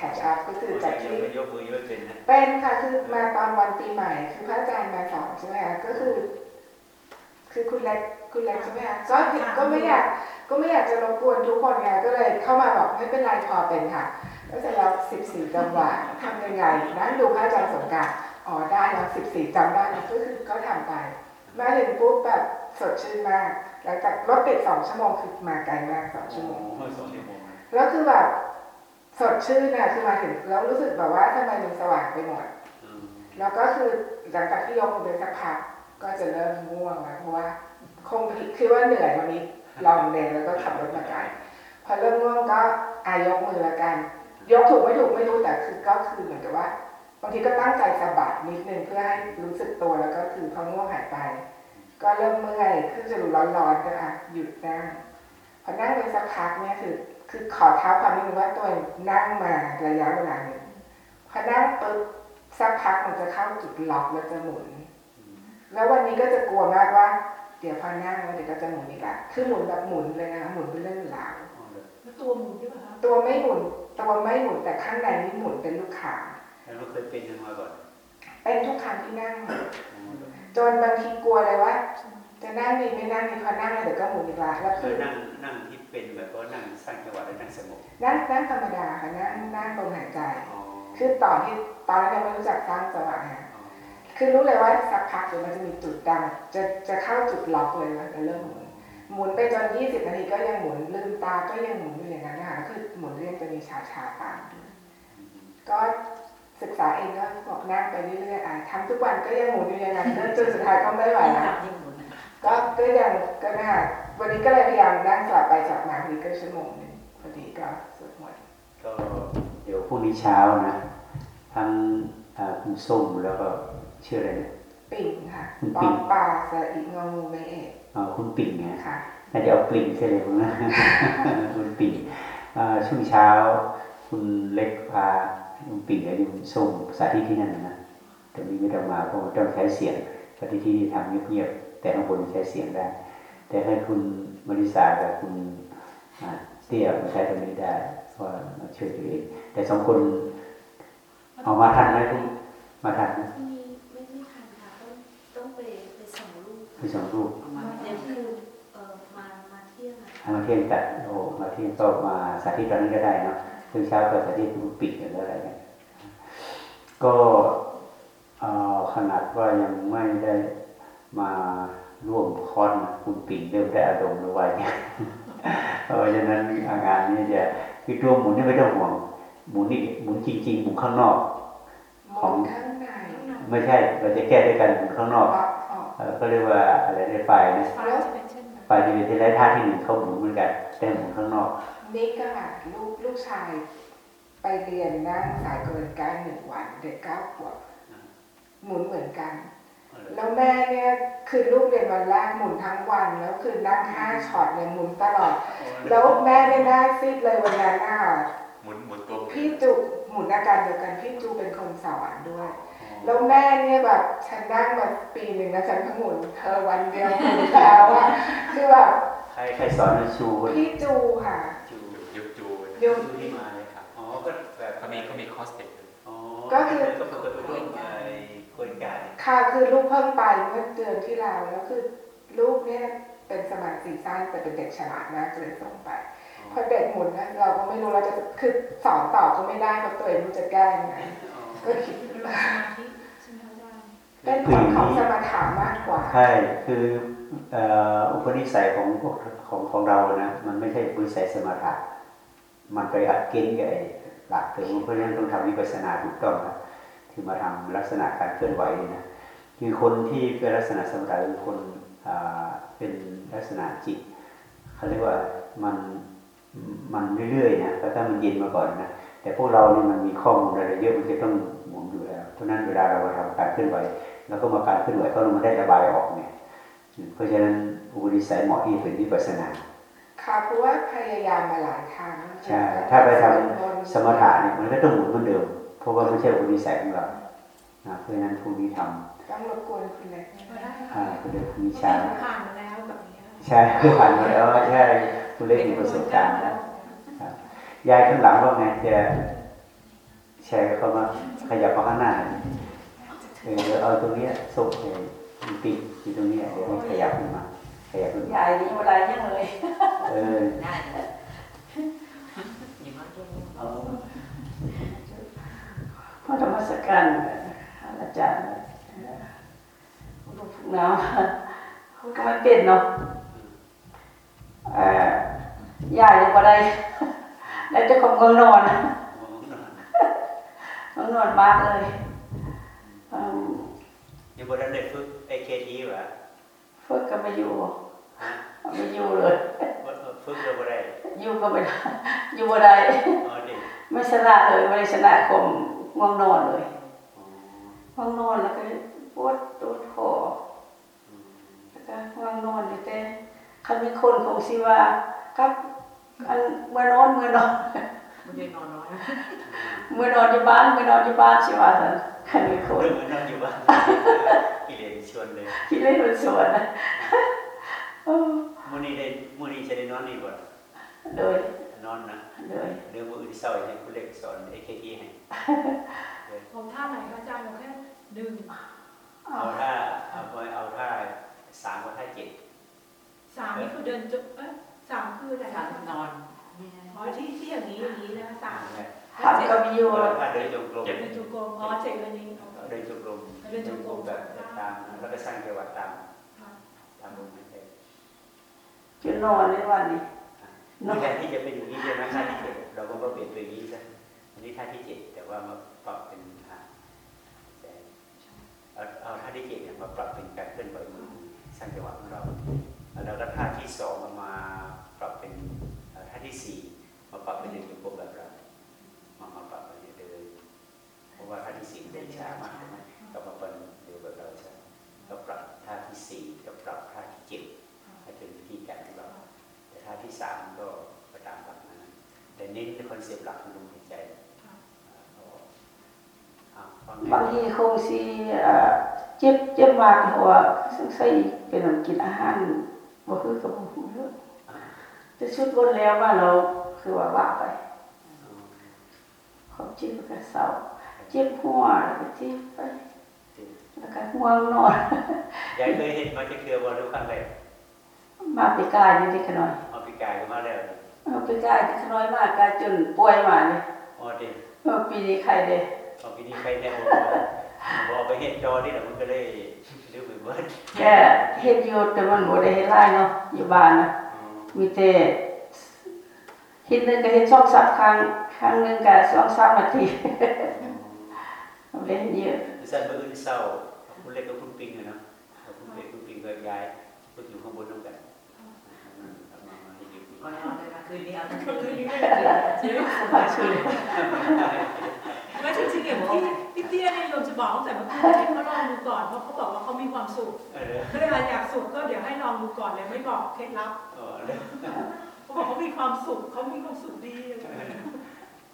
แคชอัพก็คือจากที่ยกมือยกเป็นนะเป็นค่ะคือมาตอนวันปีใหม่ คือพระอาจารย์มาสอนใช่ไหมคะก็คือ คือคุณเล็กคุณเล็กใช่ไหมคะก็ก็ไม่อยากก็ไม่อยากจะรบกวนทุกคนไงก็เลยเข้ามาบอกไม่เป็นไรพอเป็นค่ะแล้วเสร็จแล้วสิบสี่จังหวะทำยังไงนั่งดูพระอาจารย์สงกรารอ๋อได้แล้วสิบสี่จำได้แล้วก็คือก็ทำไปมาถึงปุ๊บแบบสดชื่นมากหลังจากรถติดสองชั่วโมงคือมาไกลมากสองชั่วโมงเมื่อสองชั่วโมงนะแล้วคือแบบ สดชื่นน่ะคือมาถึงแล้วรู้สึกแบบว่าทำไมมันสว่างไปหมดอืมแล้วก็คือหลังจากที่ยกมือไปสักพักก็จะเริ่มง่วงแล้วเพราะว่า คงคิดว่าเหนื่อยวันนี้ลองเดินแล้วก็ขับรถมาไกลพอเริ่มง่วงก็อายกมือละกัน ยกถูกไม่ถูกไม่รู้แต่คือก็คือเหมือนกับว่าบางทีก็ตั้งใจสะบัดนิดนึงเพื่อให้รู้สึกตัวแล้วก็คือพอง่วงหายไป ก็เริ่มเมื่อยขึ้นจะรู้ร้อนๆก็อะหยุดนั่งพอนั่งไปสักพักเนี่ยคือ คือขอเท้าความนิดนึงว่าตัวเองนั่งมาระยะเวลาหนึ่งพอนั่งปุ๊บสักพักมันจะเข้าจุดล็อกแล้วจะหมุน แล้ววันนี้ก็จะกลัวมากว่า เดี๋ยวพอนั่งแล้วเดี๋ยวก็จะหมุนอีกละคือหมุนแบบหมุนเลยนะคะหมุนเป็นเรื่องเป็นราวอ๋อเลยแล้วตัวหมุนด้วยเหรอคะตัวไม่หมุนตัวไม่หมุนแต่ข้างในนี่หมุนเป็นลูกขางแล้วเราเคยเป็นยังมาก่อนเป็นทุกครั้งที่นั่งอ๋อเลยจนบางทีกลัวเลยว่า จะนั่งดีไม่นั่งดีพอนั่งแล้วเดี๋ยวก็หมุนอีกละแล้วเคคืยอนั่งนั่งที่ เป็นแบบว่านั่งสร้างจังหวะหรือนั่งสงบนั่งนั่งธรรมดาค่ะนั่งนั่งลมหายใจอ๋อคือตอนที่ตอนนั้นยังไม่รู้จักสร้างจังหวะไงอ๋อคือรู้เลยว่าสักพักเดี๋ยวมันจะมีจุดดังจะจะเข้าจุดล็อกเลยว่าจะเริ่มหมุนหมุนไปจน20นาทีก็ยังหมุนลืมตาก็ยังหมุนอยู่อย่างนั้นนะคะก็คือหมุนเรื่อยจะมีชาชาๆตามด้วยก็ศึกษาเองก็บอกนั่งไปเรื่อยๆอะทำทุกวันก็ยังหมุนอยู่อย่างนั้นก็จนสุดท้ายก็ไม่ไหวแล้วยิ่งหมุนก็ก็ยังก็น่า วันนี้ก็เลยพยายามนั่งสลับไปสลับมาพอดีก็ชั่วโมงหนึงพอดีก็สวดมนต์ก็เดี๋ยวพรุ่งนี้เช้านะทั้งอ่าคุณส้มแล้วก็ชื่ออะไรนะปิ่งค่ะคุณปปิ่องปลาสระอีงองูไม่เอกอ่าคุณปิ่งเนี่ยค่ะน่าจะเอากลิ่นใช่เลยคุณนะคุณปิ่งอ่าช่วงเช้า คุณเล็กพาคุณปิ่งและคุณส้มสาธิตที่นั่นนะแต่นี้ไม่ต้องมาเพราะว่าต้องใช้เสียงปฏิที่นี่ทำเงียบๆแต่ข้างบนใช้เสียงได้ แต่ให้คุณมริสากับคุณอ่าเตี้ยมาใช้ตรงนี้ได้เพราะว่ามาช่วยตัวเองแต่สองคนเอามาทันไหมคุณมาทันไหมไม่ไม่ไม่ทันค่ะต้องต้องไปไปส่งลูกคือสองรูปเดี๋ยวคือเออมามาเที่ยงอะเอามาเที่ยงกันโอ้มาเที่ยงก็มาสาธิตตอนนั้นก็ได้เนาะคือเช้าก็สาธิตคุณปิดกันแล้วอะไรเนี่ยก็เอ่อขนาดว่ายังไม่ได้มา ร่วมคอร์สนะคุณปิ่นเริ่มได้อารมณ์แล้วไว้เนี่ยเพราะฉะนั้นงานนี้จะคือตัวหมุนนี่ไม่ต้องห่วงหมุนนี่หมุนจริงๆหมุนข้างนอกหมุนข้างในไม่ใช่เราจะแก้ด้วยกันหมุนข้างนอกออกออกเอ่อก็เรียกว่าอะไรในไฟนะฟ้าจะเป็นเช่นนั้นไฟที่เป็นที่ไรท่าที่หนึ่งเขาหมุนเหมือนกันแต่หมุนข้างนอกนี่ก็ค่ะลูกลูกชาย ไปเรียนนั่งสายกระบวนการหนึ่งวันเด็กเก้าขวบหมุนเหมือนกัน แล้วแม่เนี่ยคือลูกเรียนวันแรกหมุนทั้งวัน แล้วคือนั่งห้าช็อตเลยหมุนตลอด แล้วแม่เนี่ยหน้าซีดเลยวันนั้นนะคะหมุนหมุนตัวหมุนพี่จูหมุนอาการเดียวกันพี่จูเป็นคนสอนด้วย แล้วแม่เนี่ยแบบฉันนั่งมาปีหนึ่งนะฉันเพิ่งหมุนเธอวันเดียวหมุนแล้วอะคือแบบใครใครสอนให้ชูพี่จูค่ะจูยุบจูยุจูที่มาเลยครับอ๋อก็แบบเขามีเขามีคอสเต็ปก็ก็คืคืออก็เปิดไปร่วมไอ้โครงการค่ะคือลูกเพิ่งไปเมื่อเดือนที่แล้วแล้วคือลูกเนี่ยเป็นสมาธิสั้นแต่เป็นเด็กฉลาดมากก็เลยส่งไปพอเด็กหมุนนะเราก็ไม่รู้เราจะคือสอนต่อก็ไม่ได้เพราะตัวเองไมันจะแก้ยังไงก็คิดเป็นว่าสมาธิใช่ไหมอาจารย์เป็นผลของสมถามากกว่าใช่คือเอ่ออุปนิสัยของพวกของของเรานะมันไม่ใช่อุปนิสัยสมถะมันไปอัดเกณฑ์กับไอ้หลักเดิมเพราะฉะนั้นต้องทำวิปัสสนาถูกต้องนะที่มาทำลักษณะการเคลื่อนไหวนี่นะคือคนที่เป็นลักษณะสมถะคือคนอ่าเป็นลักษณะจิตเขาเรียกว่ามันมันเรื่อยๆนะแล้วถ้ามันเย็นมาก่อนนะแต่พวกเราเนี่ยมันมีข้อมูลอะไรเยอะมันจะต้องหมุนอยู่แล้วเพราะฉะนั้นเวลาเราทำการเคลื่อนไหวแล้วก็มาการเคลื่อนไหวก็มันได้ระบายออกเนี่ยเพราะฉะนั้นอุปนิสัยเหมาะที่จะเป็นวิปัสสนาค่ะเพราะว่าพยายามมาหลายครั้งใช่ถ้าไปทำสมถะเนี่ยมันก็ต้องหมุนเหมือนเดิม เพราะว่าไม่ใช่อุปนิสัยของเรานะเพราะฉะนั้นพรุ่งนี้ทต้องรบกวนคุณเล็กมาได้ำค่ะอ่าคุณเล็กพรุ่งนี้ใช่เช้าผ่านมาแล้วแบบนี้ใช่คือผ่านมาแล้วใช่คุณเล็กมีประสบการณ์แล้วครับยายข้างหลังว่าไงจะแชร์เข้ามาขยับมาข้างหน้าหน่อยเออเดี๋ยวเอาตรงเนี้ยส่งไปติดอยู่ตรงเนี้ยเดี๋ยวให้ขยับขึ้นมาขยับขึ้นใหมาญ่นี่เวลายังเลยเออ ได้เลยอย่ามาจุ่มเอาพ่อธรรมสการอาจารย์ลูกน้องเขาก็ไม่เป็นเนาะเอ่อยายยังบ่ได้ได้เจ้าของเมืองนอนเมืองนอนมากเลยอืมอยู่บนนั้นได้ฝึกไอเคทีวะฝึกก็ไม่อยู่ฮะไม่อยู่เลยฝึกเราบ่ได้อยู่ก็ไม่ได้อยู่บ่ได้อ๋อเด็กไม่ชนะเลยไม่ได้ชนะคม ง่วงนอนเลยง่วงนอนแล้วก็ปวดตัวคอแล้วก็ง่วงนอนอยู่แต่คันมีคนคงสิว่าครับอันเมื่อนอนเมื่อนอนไม่ได้นอนน้อยเมื่อนอนอยู่บ้านเมื่อนอนอยู่บ้านสิว่าซั่นคันมีคนเรื่องมันนอนอยู่บ้านกิเลสชวนเลยคิดเล่นมันสวนนะเออมื้อนี้ได้มื้อนี้จะได้นอนนี่บ่โดยนอนนะโดยเดี๋ยวมื้ออื่นเช้าให้คุณเล็กสอนไอเคทีให้ ผมท่าไหนคะอาจารย์เราแค่ดึงเอาท่าเอาไว้เอาท่าสามกับท่าเจ็ดสามนี่คือเดินจุดเอ้ยสามคือแต่ฉัละนนอนอ๋อที่ที่อย่างนี้อย่างนี้นะสามทำก็มีอยู่ท่าเดินจงกรมเดินจุกรมอ๋อเจ็ดอันนี้เดินจงกรมเดินจงกรมแบบตามแล้วก็สร้างจังหวะตามค่ะตามลมหายใจจะนอนในวันนี้นอนแทนที่จะเป็นอย่างนี้ใช่ไหมท่าที่เจ็ดเราก็มาเปลี่ยนตัวอย่างนี้ซะอันนี้ท่าที่เจ็ด ลื่อนไหวมือสร้างจังหวะของเรา แล้วก็ท่าที่สองเอามาปรับเป็นเอ่อท่าที่สี่มาปรับเป็นเดินจงกรมแบบเรามามาปรับเป็นเดินเพราะว่าท่าที่สี่มันเดินช้ามากใช่ไหมก็มาเป็นเดินแบบเราใช่ก็ปรับท่าที่สี่กับปรับท่าที่เจ็ดให้เป็นวิธีการของเราแต่ท่าที่สามก็ไปตามหลักนั้นแต่เน้นในคอนเซปต์หลักคือลมหายใจอ่าเอาฟังบางทีคงสิ เอ่อเจ็บเจ็บมากเพราะว่าสงสัยเป็นน้ำกินอาหารบ่คือกับบ่ฮู้เรื่องจะชุดบนแล้วว่าเราคือว่าว่าไปความเจ็บก็เศร้าเจ็บหัวแล้วก็เจ็บไปแล้วก็ง่วงนอนยายเคยเห็นมาจะเคือว่ารู้ครั้งแรกมาปีกายนี่ที่ขน้อยเอาปีกายก็มาแล้วเอาปีกายที่ขน้อยมากกายจนป่วยมานี่อ๋อเด็กเออปีนี้ใครเด้เอาปีนี้ใครแน่ บอกบอกไปเห็นจอนี่แหละมันก็เลยลืมไปเบิดแค่เฮ็ดอยู่แต่มันบ่ได้เฮ็ดหลายเนาะอยู่บ้านนะอ๋อมีแต่เฮ็ดหนึงก็เฮ็ดสองสามครั้งครั้งหนึงก็สองสามนาทีเล่นเยอะสั่นมืออื่นเศร้าคุณเล็กกับคุณปิงอะเนาะเอาคุณเล็กคุณปิงก็ย้ายคุณอยู่ข้างบนน้องกันเอามามาให้อยู่ก่อนนอนเลยนะคืนนี้เอาทั้งคืคืนนนี้นี้ไม่ได้เดี๋ยวเอาคืนไม่จริงๆอย่างที่ พี่เตี้ยเนี่ยโยมจะบอกตั้งแต่เมื่อกี้ให้เขาลองดูก่อนเพราะเขาบอกว่าเขามีความสุขเออถ้าเวลาอยากสุขก็เดี๋ยวให้ลองดูก่อนเลยไม่บอกเคล็ดลับเออเลยเขาบอกเขามีความสุขเขามีความสุขดีอะไรอย่างเงี้ย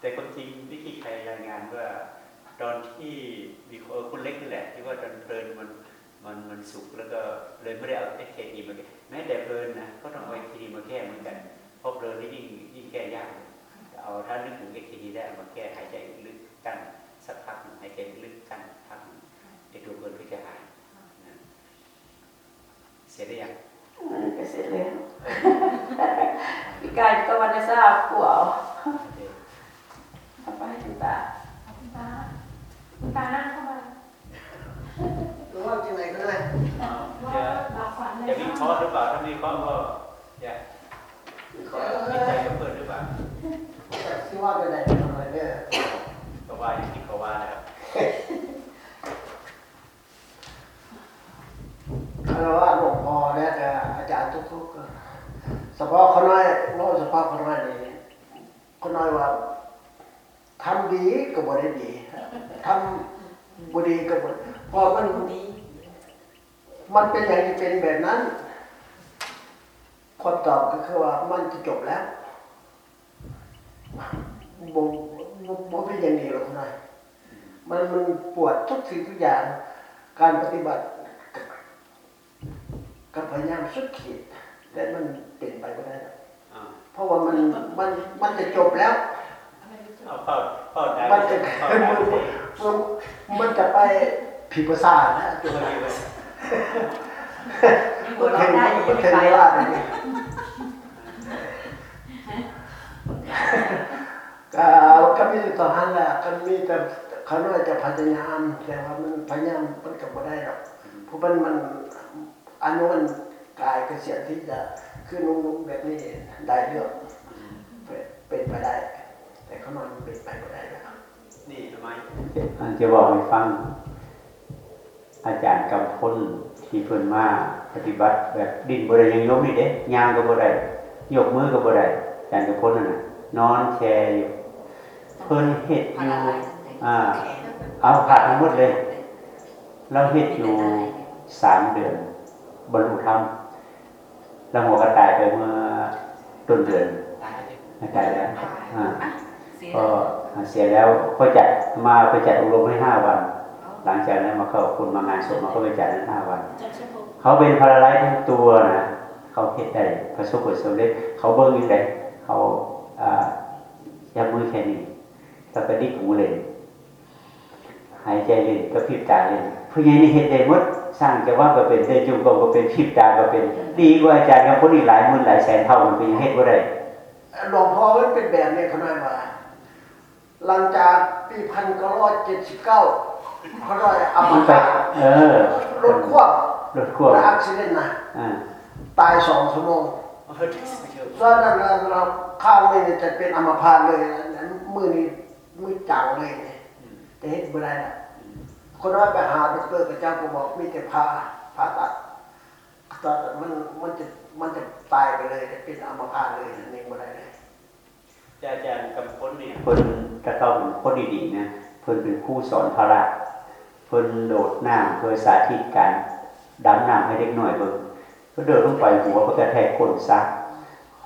แต่ความจริงวิธีใครรายงานว่าตอนที่มีเออคุณเล็กนี่แหละที่ว่าตอนเพลินมันมันมันสุกแล้วก็เลยไม่ได้เอาเอเคทีมาแก้แม้แต่เพลินนะก็ต้องเอาเอเคทีมาแก้เหมือนกันเพราะเพลินนี่ยิ่งยิ่งแก้ยากเอาถ้านึกถึงเอเคทีได้เอามาแก้หายใจลึกๆกัน สักพักหนึ่งหายใจลึกๆกันพักหนึ่งไอ้ตัวเพลินก็จะหายนะเสียได้ยังเออก็เสร็จแล้วพี่กายก็วันจะทราบผัวเอาโอเคเอาไปให้คุณตาคุณตาคุณตานั่งเข้ามารู้ว่าจริงไหนก็ได้เอาว่าจะหลับฝันเลยจะมีคอร์สหรือเปล่าถ้ามีคอร์สก็จะมีใจกับเพื่อนหรือเปล่าที่ว่าจะได้ทำอะไรเนี่ย ว่าอย่างที่เขาว่านะครับคารวะหลวงพ่อเนี่ยแต่อาจารย์ทุกๆก็เฉพาะเขาน้อยน้อยเฉพาะเขาน้อยนี่เขาน้อยว่าทำดีก็บ่ได้ดีทำบ่ดีก็บ่พราะมันมันเป็นอย่างที่เป็นแบบนั้นคำตอบก็คือว่ามันจะจบแล้วบ่ บ่บ่เป็นอย่างนี้หรอกคุณนายมันมันปวดทุกสิ่งทุกอย่าง การปฏิบัติก็พยายามสุดขีดแต่มันเป็นไปไม่ได้หรอกอ่าเพราะว่ามันมันมันจะจบแล้วเอาเป้าเป้าได้มันจะเป้ามันได้มันมันจะไปผีประสาทนะจุดตัวนี้นี้ว่าหัวเราะได้ยังมันไม่เห็นไปว่าอันนี้ก็ ก็มีแต่ต่อหันแหละก็มีแต่เขาน้อยจะพยายามแต่ว่ามันพยายามมันก็บ่ได้หรอกเพราะมันมันอันนู้นกายกระเสียนที่จะขึ้นนุ่งๆแบบนี้ได้เรื่องเป็นไปได้ แต่เขานอนมันเป็นไปไม่ได้นะครับนี่ทำไมจะบอกให้ฟัง อาจารย์กำพลที่เพิ่นมาปฏิบัติแบบดิ้นบ่ได้ยังยกนี่เด้ย่างก็บ่ได้ยกมือก็บ่ได้อาจารย์กำพลนั่นน่ะนอนแชร์อยู่ เพิ่นเฮ็ดอยู่อ่าเอาผ่านทั้งหมดเลย เราเฮ็ดอยู่สามเดือนบรรลุธรรมแล้วหัวก็ตายไปเมื่อต้นเดือนตายแล้วอ่าก็เสียแล้วก็จัดมาไปจัดอบรมให้ห้าวัน หลังจากนั้นมาเข้าคุณมางานศพมาก็ไปจัดนั้นห้าวัน เขาเป็นพาราไลท์ทั้งตัวนะเขาเฮ็ดได้ประสบผลสำเร็จเขาเบิ่งอยู่ได้เขาอ่ายับมือแค่นี้ แล้วก็ดิกหูเลยหายใจเลยก็พริบตาเลยผู้ใหญ่นี่เห็นได้หมดสร้างจะว่าก็เป็นเดินจุงกรมก็เป็นพริบตาก็เป็น ดีกว่าอาจารย์กับคนอีกหลายหมื่นหลายแสนเท่ามันเป็นยังเฮ็ดบ่ได้หลวงพ่อมันเป็นแบบนี้เขาน้อยว่าหลังจากปีพันเก้าร้อยเจ็ดสิบเก้าเขาน้อยเอามัมานไปเออรถควบรถควบและอักซิเดนต์นะอ่าตายสองชั่วโมงตอนนั้นเราเราข้างนี่จะเป็นอัมพาตเลยนะนั้นมือนี่ มือจังเลยเนี่ยจะเห็นไม่ได้นะคนนั้นไปหาดอกเตอร์กับเจ้าก็บอกมีแต่ผ่าผ่าตัดตอนนั้นมันมันจะมันจะตายไปเลยจะเป็นอัมพาตเลยนะนี่ไม่ได้เลยอาจารย์กำพลเนี่ยเพิ่นกระเต้าเป็นคนดีๆนะเพิ่นเป็นผู้สอนพระเพิ่นโดดน้ำเพื่อสาธิตการดำน้ำให้เด็กหน่อยเบิ่งเพิ่นเดินลงไปหัวเพิ่นกระแทกก้นซัก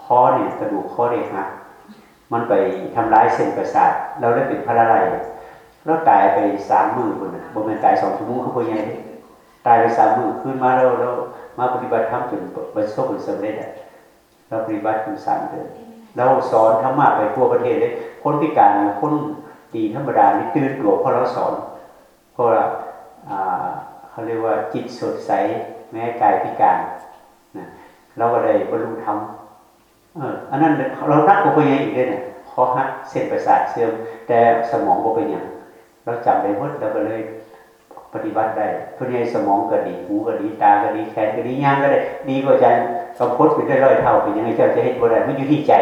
คอเนี่ยกระดูกคอเด็กหัก มันไปทำร้ายเส้นประสาทเราได้เป็นพระไรแล้วตายไปสามมือคนนะบ่แม่นตายสองชั่วโมงคือพ่อใหญ่เด้ตายไปสามมือขึ้นมาแล้วแล้วมาปฏิบัติธรรมจนประสบผลสำเร็จอะเราปฏิบัติถึงสามเดือนเราสอนธรรมะไปทั่วประเทศเลยคนพิการคนดีธรรมดานี่ตื่นตัวเพราะเราสอนเพราะว่าเขาเรียกว่าจิตสดใสแม้กายพิการนะเราก็ได้บรรลุธรรม อันนั้นเรานักกว่าไปยังอีกเลยนะคอหักเส้นประสาทเสื่อมแต่สมองก็เป็นอย่างเราจำได้หมดเราก็เลยปฏิบัติได้ทุนใหญ่สมองก็ดีหูก็ดีตาก็ดีแขนก็ดีย่างก็ได้ดีกว่าอาจารย์กำพดเป็นได้ร้อยเท่าเป็นยังไงเจ้าจะเห็นบ่ได้มันอยู่ที่ใจ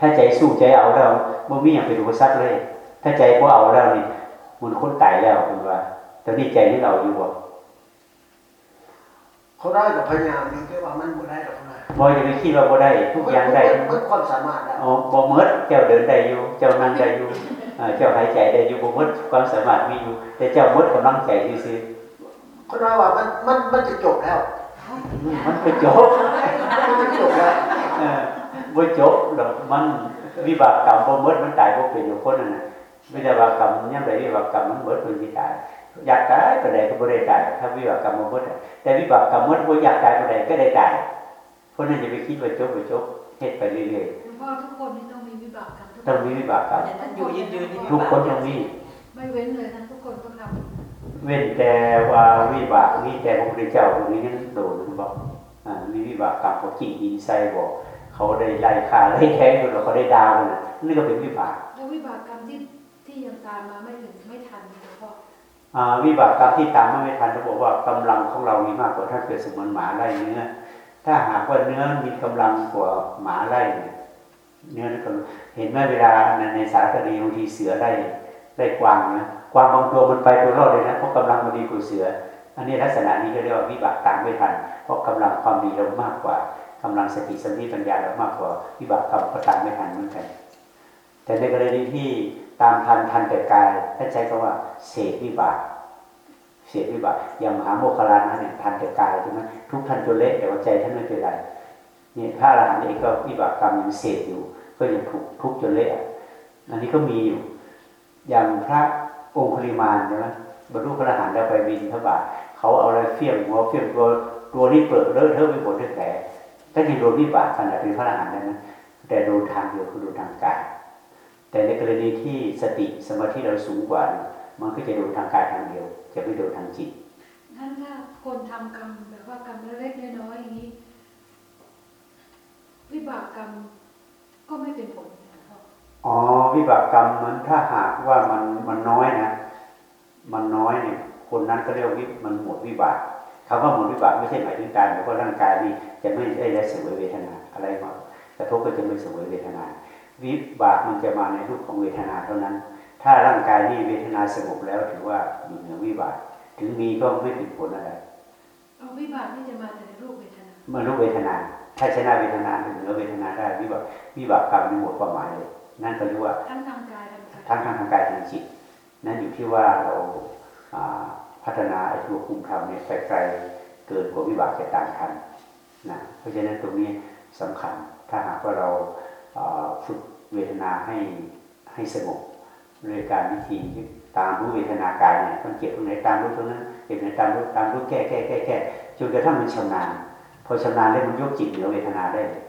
ถ้าใจสู้ใจเอาแล้วบ่มีอยางเป็นอุปสรรคเลย ถ้าใจบ่เอาแล้วนี่มันคนตายแล้วเป็นว่าตอนนี้ใจนี่เราอยู่บ่เขาได้กับพยายามอยู่แต่ว่ามันบ่ได้หรอกนะ บ่อย่าไปคิดว่าบ่ได้ทุกอย่างได้มันความสามารถแล้วอ๋อบ่หมดเจ้าเดินได้อยู่ เจ้านั่งได้อยู่อ่าเจ้าหายใจได้อยู่บ่หมดความสามารถมีอยู่ แต่เจ้าหมดกำลังใจซื่อเขาได้ว่ามันมันมันจะจบแล้วๆมันบ่จบมันจะจบแล้วเออบ่จบดอกมันวิบากกรรมบ่หมดมันตายบ่เป็นอยู่คนนั่นน่ะวิบากกรรมยามใดวิบากกรรมมันหมดมันสิตายอยากตายปานใดก็บ่ได้ตายถ้าวิบากกรรมบ่หมดอะแต่วิบากกรรมหมดบ่อยากตายปานใดก็ได้ตาย เพราะนั้นอย่าไปคิดว่าจบบ่จบเฮ็ดไปเรื่อยหลวงพ่อทุกคนนี่ต้องมีวิบากกรรมทุกๆต้องมีวิบากกรรมอยู่ยืนยืนทุกคนต้องมี ไม่เว้นเลยนะทุกคนต้องทเว้นแต่ว่าวิบากมีแต่พระพุทธเจ้าองค์นี้ยังโดนบอกอ่ามีวิบากกรรมเขากิ่งดินใส่บอกเขาได้ไล่ฆ่าไล่แทงคนแล้วเขาได้ดาวนะนี่ก็เป็นวิบากำแล้ววิบากกรรมที่ที่ยังตามมาไม่ถึงไม่ทันหลวงพ่ออ่าวิบากกรรมที่ตามมาไม่ทันเขาบอกว่ากำลังของเรามีมากกว่าถ้าเกิดสมมติหมาไล่เนื้อ ถ้าหากว่าเนื้อมีกำลังกว่าหมาไล่เนี่ยเนื้อนี่ก็เห็นไหมเวลาในสารคดีบางทีเสือไล่ไล่กวางนะกวางบางตัวมันไปตัวรอดเลยนะเพราะกำลังมันดีกว่าเสือ อันนี้ลักษณะนี้ก็เรียกว่าวิบากตามไม่ทัน เพราะกำลังความดีเรามากกว่ากำลังสติสมาธิปัญญาเรามากกว่าวิบากกรรมก็ตามไม่ทันเหมือนกันแต่ในกรณีที่ตามทันทันแต่กายถ้าใช้คำว่าเสกวิบาก เสกวิบากอย่างมหาโมคคลานะเนี่ยทันแต่กายใช่ไหมทุกท่านจนเละแต่ว่าใจท่านไม่เป็นไรเนี่ยพระอรหันต์เองก็วิบากกรรมยังเสกอยู่ ก็ยังถูกทุกจนเละอันนี้ก็มีอยู่ อย่างพระองคุลิมานใช่ไหมบรรลุพระอรหันต์แล้วไปบินทบาทเขาเอาอะไรเฟี้ยงหัวเฟี้ยงตัวตัวนี้เปิดเลอะเทอะไปหมดด้วยแผลถ้ายังโดนวิบากขนาดเป็นพระอรหันต์แล้วนะแต่โดนทางเดียวคือโดนทางกายแต่ในกรณีที่สติสมาธิเราสูงกว่าเนี่ย มันก็จะโดนทางกายทางเดียว จะไม่โดนทางจิตท่านถ้าคนทำกรรมแบบว่ากรรมเล็กๆน้อยๆอย่างนี้ วิบากกรรมก็ไม่เป็นผลหลวงพ่ออ๋อวิบากกรรมมันถ้าหากว่ามันมันน้อยนะ มันน้อยเนี่ย คนนั้นก็เรียกว่าวิมันหมดวิบากคำว่าหมดวิบากไม่ใช่หมายถึงการแบบว่าร่างกายนี่จะไม่ได้ได้เสวยเวทนาอะไรมากระทบก็จะไม่เสวยเวทนา วิบากมันจะมาในรูปของเวทนาเท่านั้น ถ้าร่างกายนี่เวทนาสงบแล้วถือว่าอยู่เหนือวิบากถึงมีก็ไม่เป็นผลอะไรเอาวิบากนี่จะมาแต่ในรูปเวทนาเมื่อรู้เวทนา ถ้าชนะเวทนาเหนือเวทนาได้วิบากวิบากกรรมมีหมดความหมายเลยนั่นก็เรียกว่าทั้งทางกายทางใจทั้งทางทางกายทางจิต นั่นอยู่ที่ว่าเราอ่าพัฒนาไอ้ตัวคุมธรรมเนี่ยไปไกลเกินกว่าวิบากจะตามทันนะเพราะฉะนั้นตรงนี้สำคัญถ้าหากว่าเราอ่าฝึกเวทนาให้ให้สงบ โดยการวิธีตามรู้เวทนากายเนี่ยมันเก็บตรงไหนตามรู้ตรงนั้นเก็บตรงไหนตามรู้ตามรู้แก้แก้แก้แก้จนกระทั่งมันชำนาญพอชำนาญแล้วมันยกจิตเหนือเวทนาได้เลย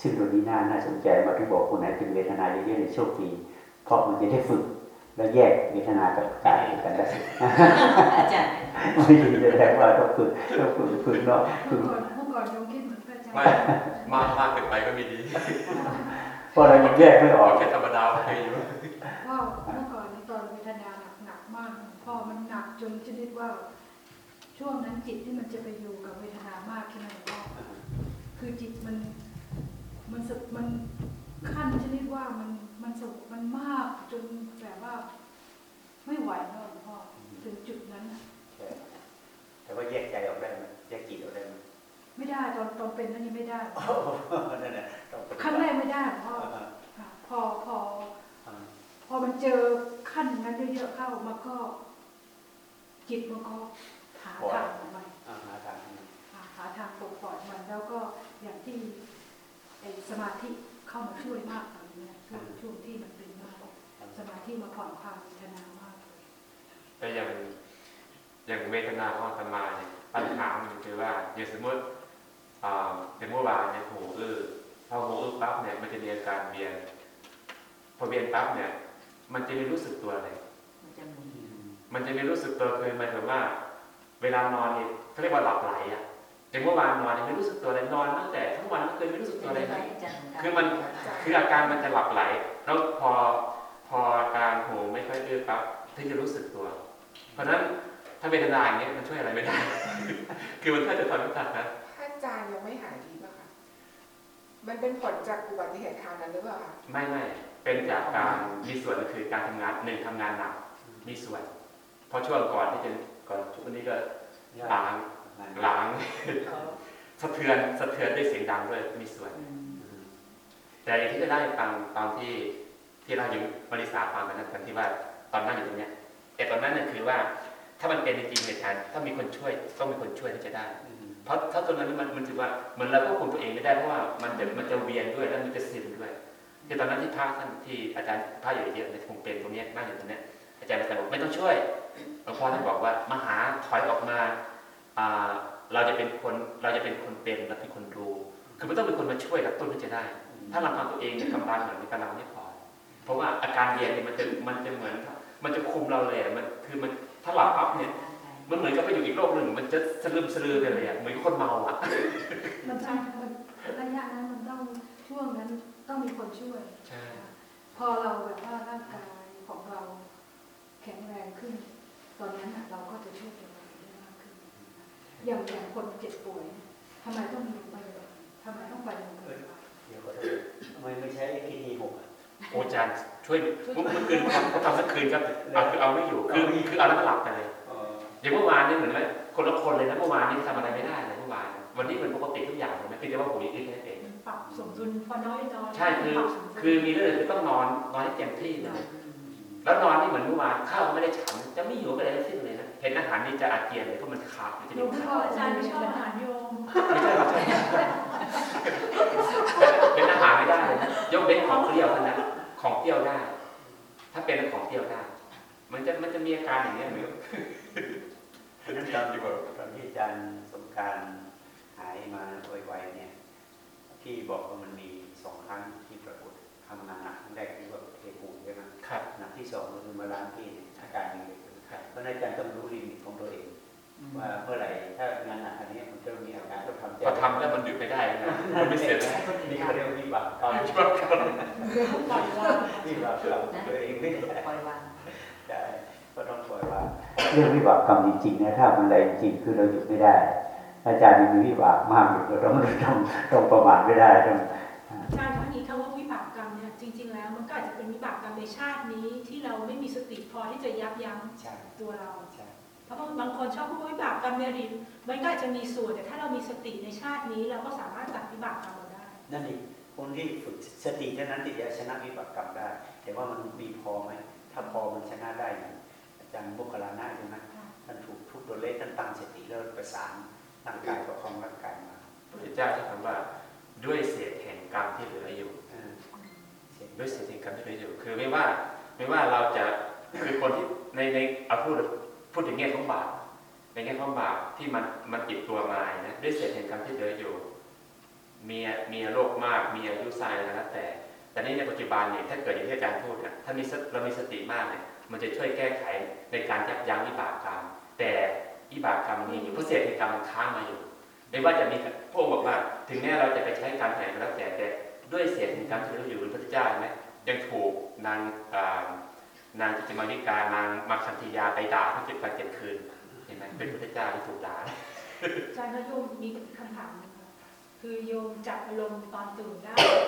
ซึ่งตรงนี้น่าน่าสนใจมาที่บอกคนไหนเป็นเวทนาเยอะๆในโชคดีเพราะมันจะได้ฝึกแล้วแยกเวทนากับกายกันได้อาจารย์ไม่ใช่จะแทว่าต้องฝึกต้องฝึกฝึกเนาะฝึเมื่อกก่อนเมื่อก่อนโยมคิดเหมือนพระอาจารย์ไม่มากมากเกินไปก็มีดีเพราะเรายังแยกไม่ออกเอาแค่ธรรมดาโอเคอยู่ ว่าเมื่อก่อนในตอนเวทนาหนักๆมากพอมันหนักจนชนิดว่า ช่วงนั้นจิตที่มันจะไปอยู่กับเวทนามากใช่ไหมหลวงพ่อคือจิตมันมันสึกมันขั้นชนิดว่ามันมันสุกมันมากจนแบบว่า ไม่ไหวแล้วหลวงพ่อถึงจุดนั้นน่ะแต่ว่าแยกใจออกได้ไหมแยกจิตออกได้ไหมไม่ได้ตอนตอนเป็นนั้นยังไม่ได้นั่นแหละต้องปฏิบัติครั้งแรกไม่ได้หลวงพ่ออ่าค่ะพอพอ อ่าพอมันเจอขั้นนั้นเยอะๆเข้ามันก็ จิตมันก็หาทางของมันอ่าหาทางหาหาทางปลดปล่อยมันแล้วก็อย่างที่สมาธิเข้ามาช่วยมากตอนนี้ช่วงช่วงที่มันเป็นมากสมาธิมาผ่อนคลายเวทนามากเลยแต่อย่างอย่างเวทนาของอาตมาเนี่ยปัญหามันคือว่าอย่างสมมติเป็นเมื่อวานเนี่ยหูอื้อพอหูอื้อปั๊บเนี่ยมันจะมีอาการเวียนพอเวียนปั๊บเนี่ย มันจะไม่รู้สึกตัวเลยมันจะมีมันจะไม่รู้สึกตัวคือหมายถึงว่า เวลานอนเนี่ยเขาเรียกว่าหลับไหลอะอย่างเมื่อวานนอนเนี่ยไม่รู้สึกตัวเลยนอนตั้งแต่ทั้งวันทั้งคืนไม่รู้สึกตัวเลยนะคือมันคืออาการมันจะหลับไหล แล้วพอพออาการหูไม่ค่อยอื้อปั๊บถึงจะรู้สึกตัว เพราะฉะนั้นถ้าเวทนาอย่างเงี้ยมันช่วยอะไรไม่ได้ คือมันแค่จะทำให้ตัดนะท่านอาจารย์ยังไม่หายดีป่ะคะมันเป็นผลจากอุบัติเหตุคราวนั้นหรือเปล่าคะไม่ไม่ เป็นจากการมีส่วนก็คือการทำงานหนึ่งทำงานหนักมีส่วน เพราะช่วงก่อนที่จะก่อนช่วงนี้ก็ล้างงานล้างสะเทือนสะเทือนด้วยเสียงดังด้วยมีส่วน แต่อย่างที่ได้ฟังตอนที่ที่เราอยู่บริษัทฟังกันนั้นกันที่ว่าตอนนั่งอยู่ตรงเนี้ยแต่ตอนนั้นเนี่ยคือว่า ถ้ามันเป็นจริงๆเหตุการณ์ถ้ามีคนช่วยต้องมีคนช่วยที่จะได้อืมเพราะถ้าตรงนั้นมันมันถือว่าเหมือนเราควบคุมตัวเองไม่ได้เพราะว่ามันจะมันจะเวียนด้วยแล้วมันจะซึมด้วย คือตอนนั้นที่พระท่านที่อาจารย์พระอยู่เยอะๆเนี่ยคงเป็นตรงเนี้ยนั่งอยู่ตรงเนี้ยอาจารย์อาจารย์บอกไม่ต้องช่วยหลวงพ่อท่านบอกว่ามหาถอยออกมาเราจะเป็นคนเราจะเป็นคนเป็นและเป็นคนรู้คือไม่ต้องเป็นคนมาช่วยแล้วต้นที่จะได้ ถ้าเราทำตัวเองกำลังเหมือนกำลังไม่พอเพราะว่าอาการเวียนเนี่ยมันจะมันจะเหมือน มันจะคุมเราเลยมันคือมันถ้าหลับปั๊บเนี่ยมันเหมือนกับไปอยู่อีกโลกหนึ่ง มันจะสลืมสลือไปเลยอะเหมือนคนเมาอะมันใช่ระยะนั้นมันต้องช่วงนั้น ต้องมีคนช่วย ใช่ พอเราแบบว่าร่างกายของเราแข็งแรงขึ้น ตอนนั้นน่ะเราก็จะช่วยตัวเองได้มากขึ้น อย่างอย่างคนเจ็บป่วยเนี่ยทำไมต้องมีไปทำไมต้องไปโรงพยาบาลเดี๋ยวขอโทษทำไมไม่ใช้คินีหกอะโออาจารย์ช่วยเมื่อคืนเขาทำสักคืนครับเอาคือเอาไม่อยู่คือคือเอาแล้วก็หลับไปเลยเอออย่างเมื่อวานนี่เหมือนว่าคนละคนเลยนะเมื่อวานนี่ทำอะไรไม่ได้เลยเมื่อวานวันนี้มันปกติทุกอย่างเลยนะเพียงแต่ว่าหูยิ่งแค่นั้นเองป รับสมดุลพอน้อยนอนใช่คือปรับสมดุลคือมีเรื่องคือต้องนอนนอนให้เต็มที่เลยแล้วนอนนี่เหมือนเมื่อวานข้าวไม่ได้ฉันจะไม่หิวไปอะไรทั้งสิ้นเลยนะเห็นอาหารนี่จะอาเจียนเลยเพราะมันขาดมันจะโยมีมขาพ่อดอาจารย์ไม่ชอบอาหารโยมไม่ใช่ครับใช่เป็นอาหารไม่ได้เลยนะยกเว้นของเปรี้ยวเท่านั้นของเปรี้ยวได้ ถ้าเป็นของเปรี้ยวได้ มันจะมันจะมีอาการอย่างเงี้ยเหมือนเพราะฉะนั้นตอนที่บอกตอนที่อาจารย์สงกรารหายมาไวๆเนี่ย ที่บอกว่ามันมีสองครั้งที่ปรากฏทำงานหนักครั้งแรกที่ว่าเทปูนใช่ไหมครับหนักที่สองก็คือมาล้างที่เนี่ยอาการยังเด็กอยู่เพราะฉะนั้นอาจารย์ต้องรู้ลิมิตของตัวเองว่าเมื่อไหร่ถ้างานหนักอันนี้มันจะมีอาการต้องทำใจพอทำแล้วมันหยุดไม่ได้นะมันไม่เสร็จนี่เขาเรียกว่าวิบากกรรมชอบกันปล่อยวางวิบากกรรมตัวเองไม่ได้ปล่อยวางใช่ก็ต้องปล่อยวางเรื่องวิบากกรรมจริงๆนะถ้ามันแรงจริงคือเราหยุดไม่ได้ อาจารย์มีวิบากมากอยู่เราต้องต้องต้องประมาทไม่ได้ต้องใช่ทั้งนี้คำว่าวิบากกรรมเนี่ยจริง ๆ แล้วมันก็อาจจะเป็นวิบากกรรมในชาตินี้ที่เราไม่มีสติพอที่จะยับยั้งตัวเราเพราะบางคนชอบพูดว่าวิบากกรรมในอดีตมันก็อาจจะมีส่วนแต่ถ้าเรามีสติในชาตินี้เราก็สามารถตัดวิบากกรรมเราได้นั่นเองคนที่ฝึกสติเท่านั้นที่จะชนะวิบากกรรมได้ แต่ว่ามันมีพอไหมถ้าพอมันชนะได้อางอาจารย์บุคลานะใช่ไหมท่านถูกทุกตัวเลขท่านตั้งสติแล้วประสาน ร่างกายประคองร่างกายมาพระเจ้าใช้คำว่าด้วยเศษแห่งกรรมที่เหลืออยู่เออเสียงด้วยเศษแห่งกรรมที่เหลืออยู่ คือไม่ว่าไม่ว่าเราจะคือคนที่ในในเอาพูดพูดถึงแง่ของบาปในแง่ของบาปที่มันมันติดตัวมานะด้วยเศษแห่งกรรมที่เหลืออยู่มีมีโรคมากมีอายุสั้นอะไรก็แล้วแต่ แต่นี่ในปัจจุบันเนี่ยถ้าเกิดอย่างที่อาจารย์พูดเนี่ยถ้ามีสติเรามีสติมากเนี่ยมันจะช่วยแก้ไขในการยับยั้งวิบากกรรมแต่ วิบากกรรมมันมีอยู่เพราะเศษแห่งกรรมมันค้างมาอยู่ไม่ว่าจะมีพวกบอกว่า ถึงแม้เราจะไปใช้การแผ่ก็แล้วแต่แต่ด้วยเศษแห่งกรรมที่เราอยู่พระพุทธเจ้าไหมยังถูกนางนางจิตมาริกานางมาคันธียาไปด่าทั้งเจ็ดวันเจ็ดคืนเห็นไหมเป็นพระทธเจ้าที่ถูกด่าอาจารย์โยมมีคำถามคือโยมจับอารมณ์ตอนตื่นได้แต่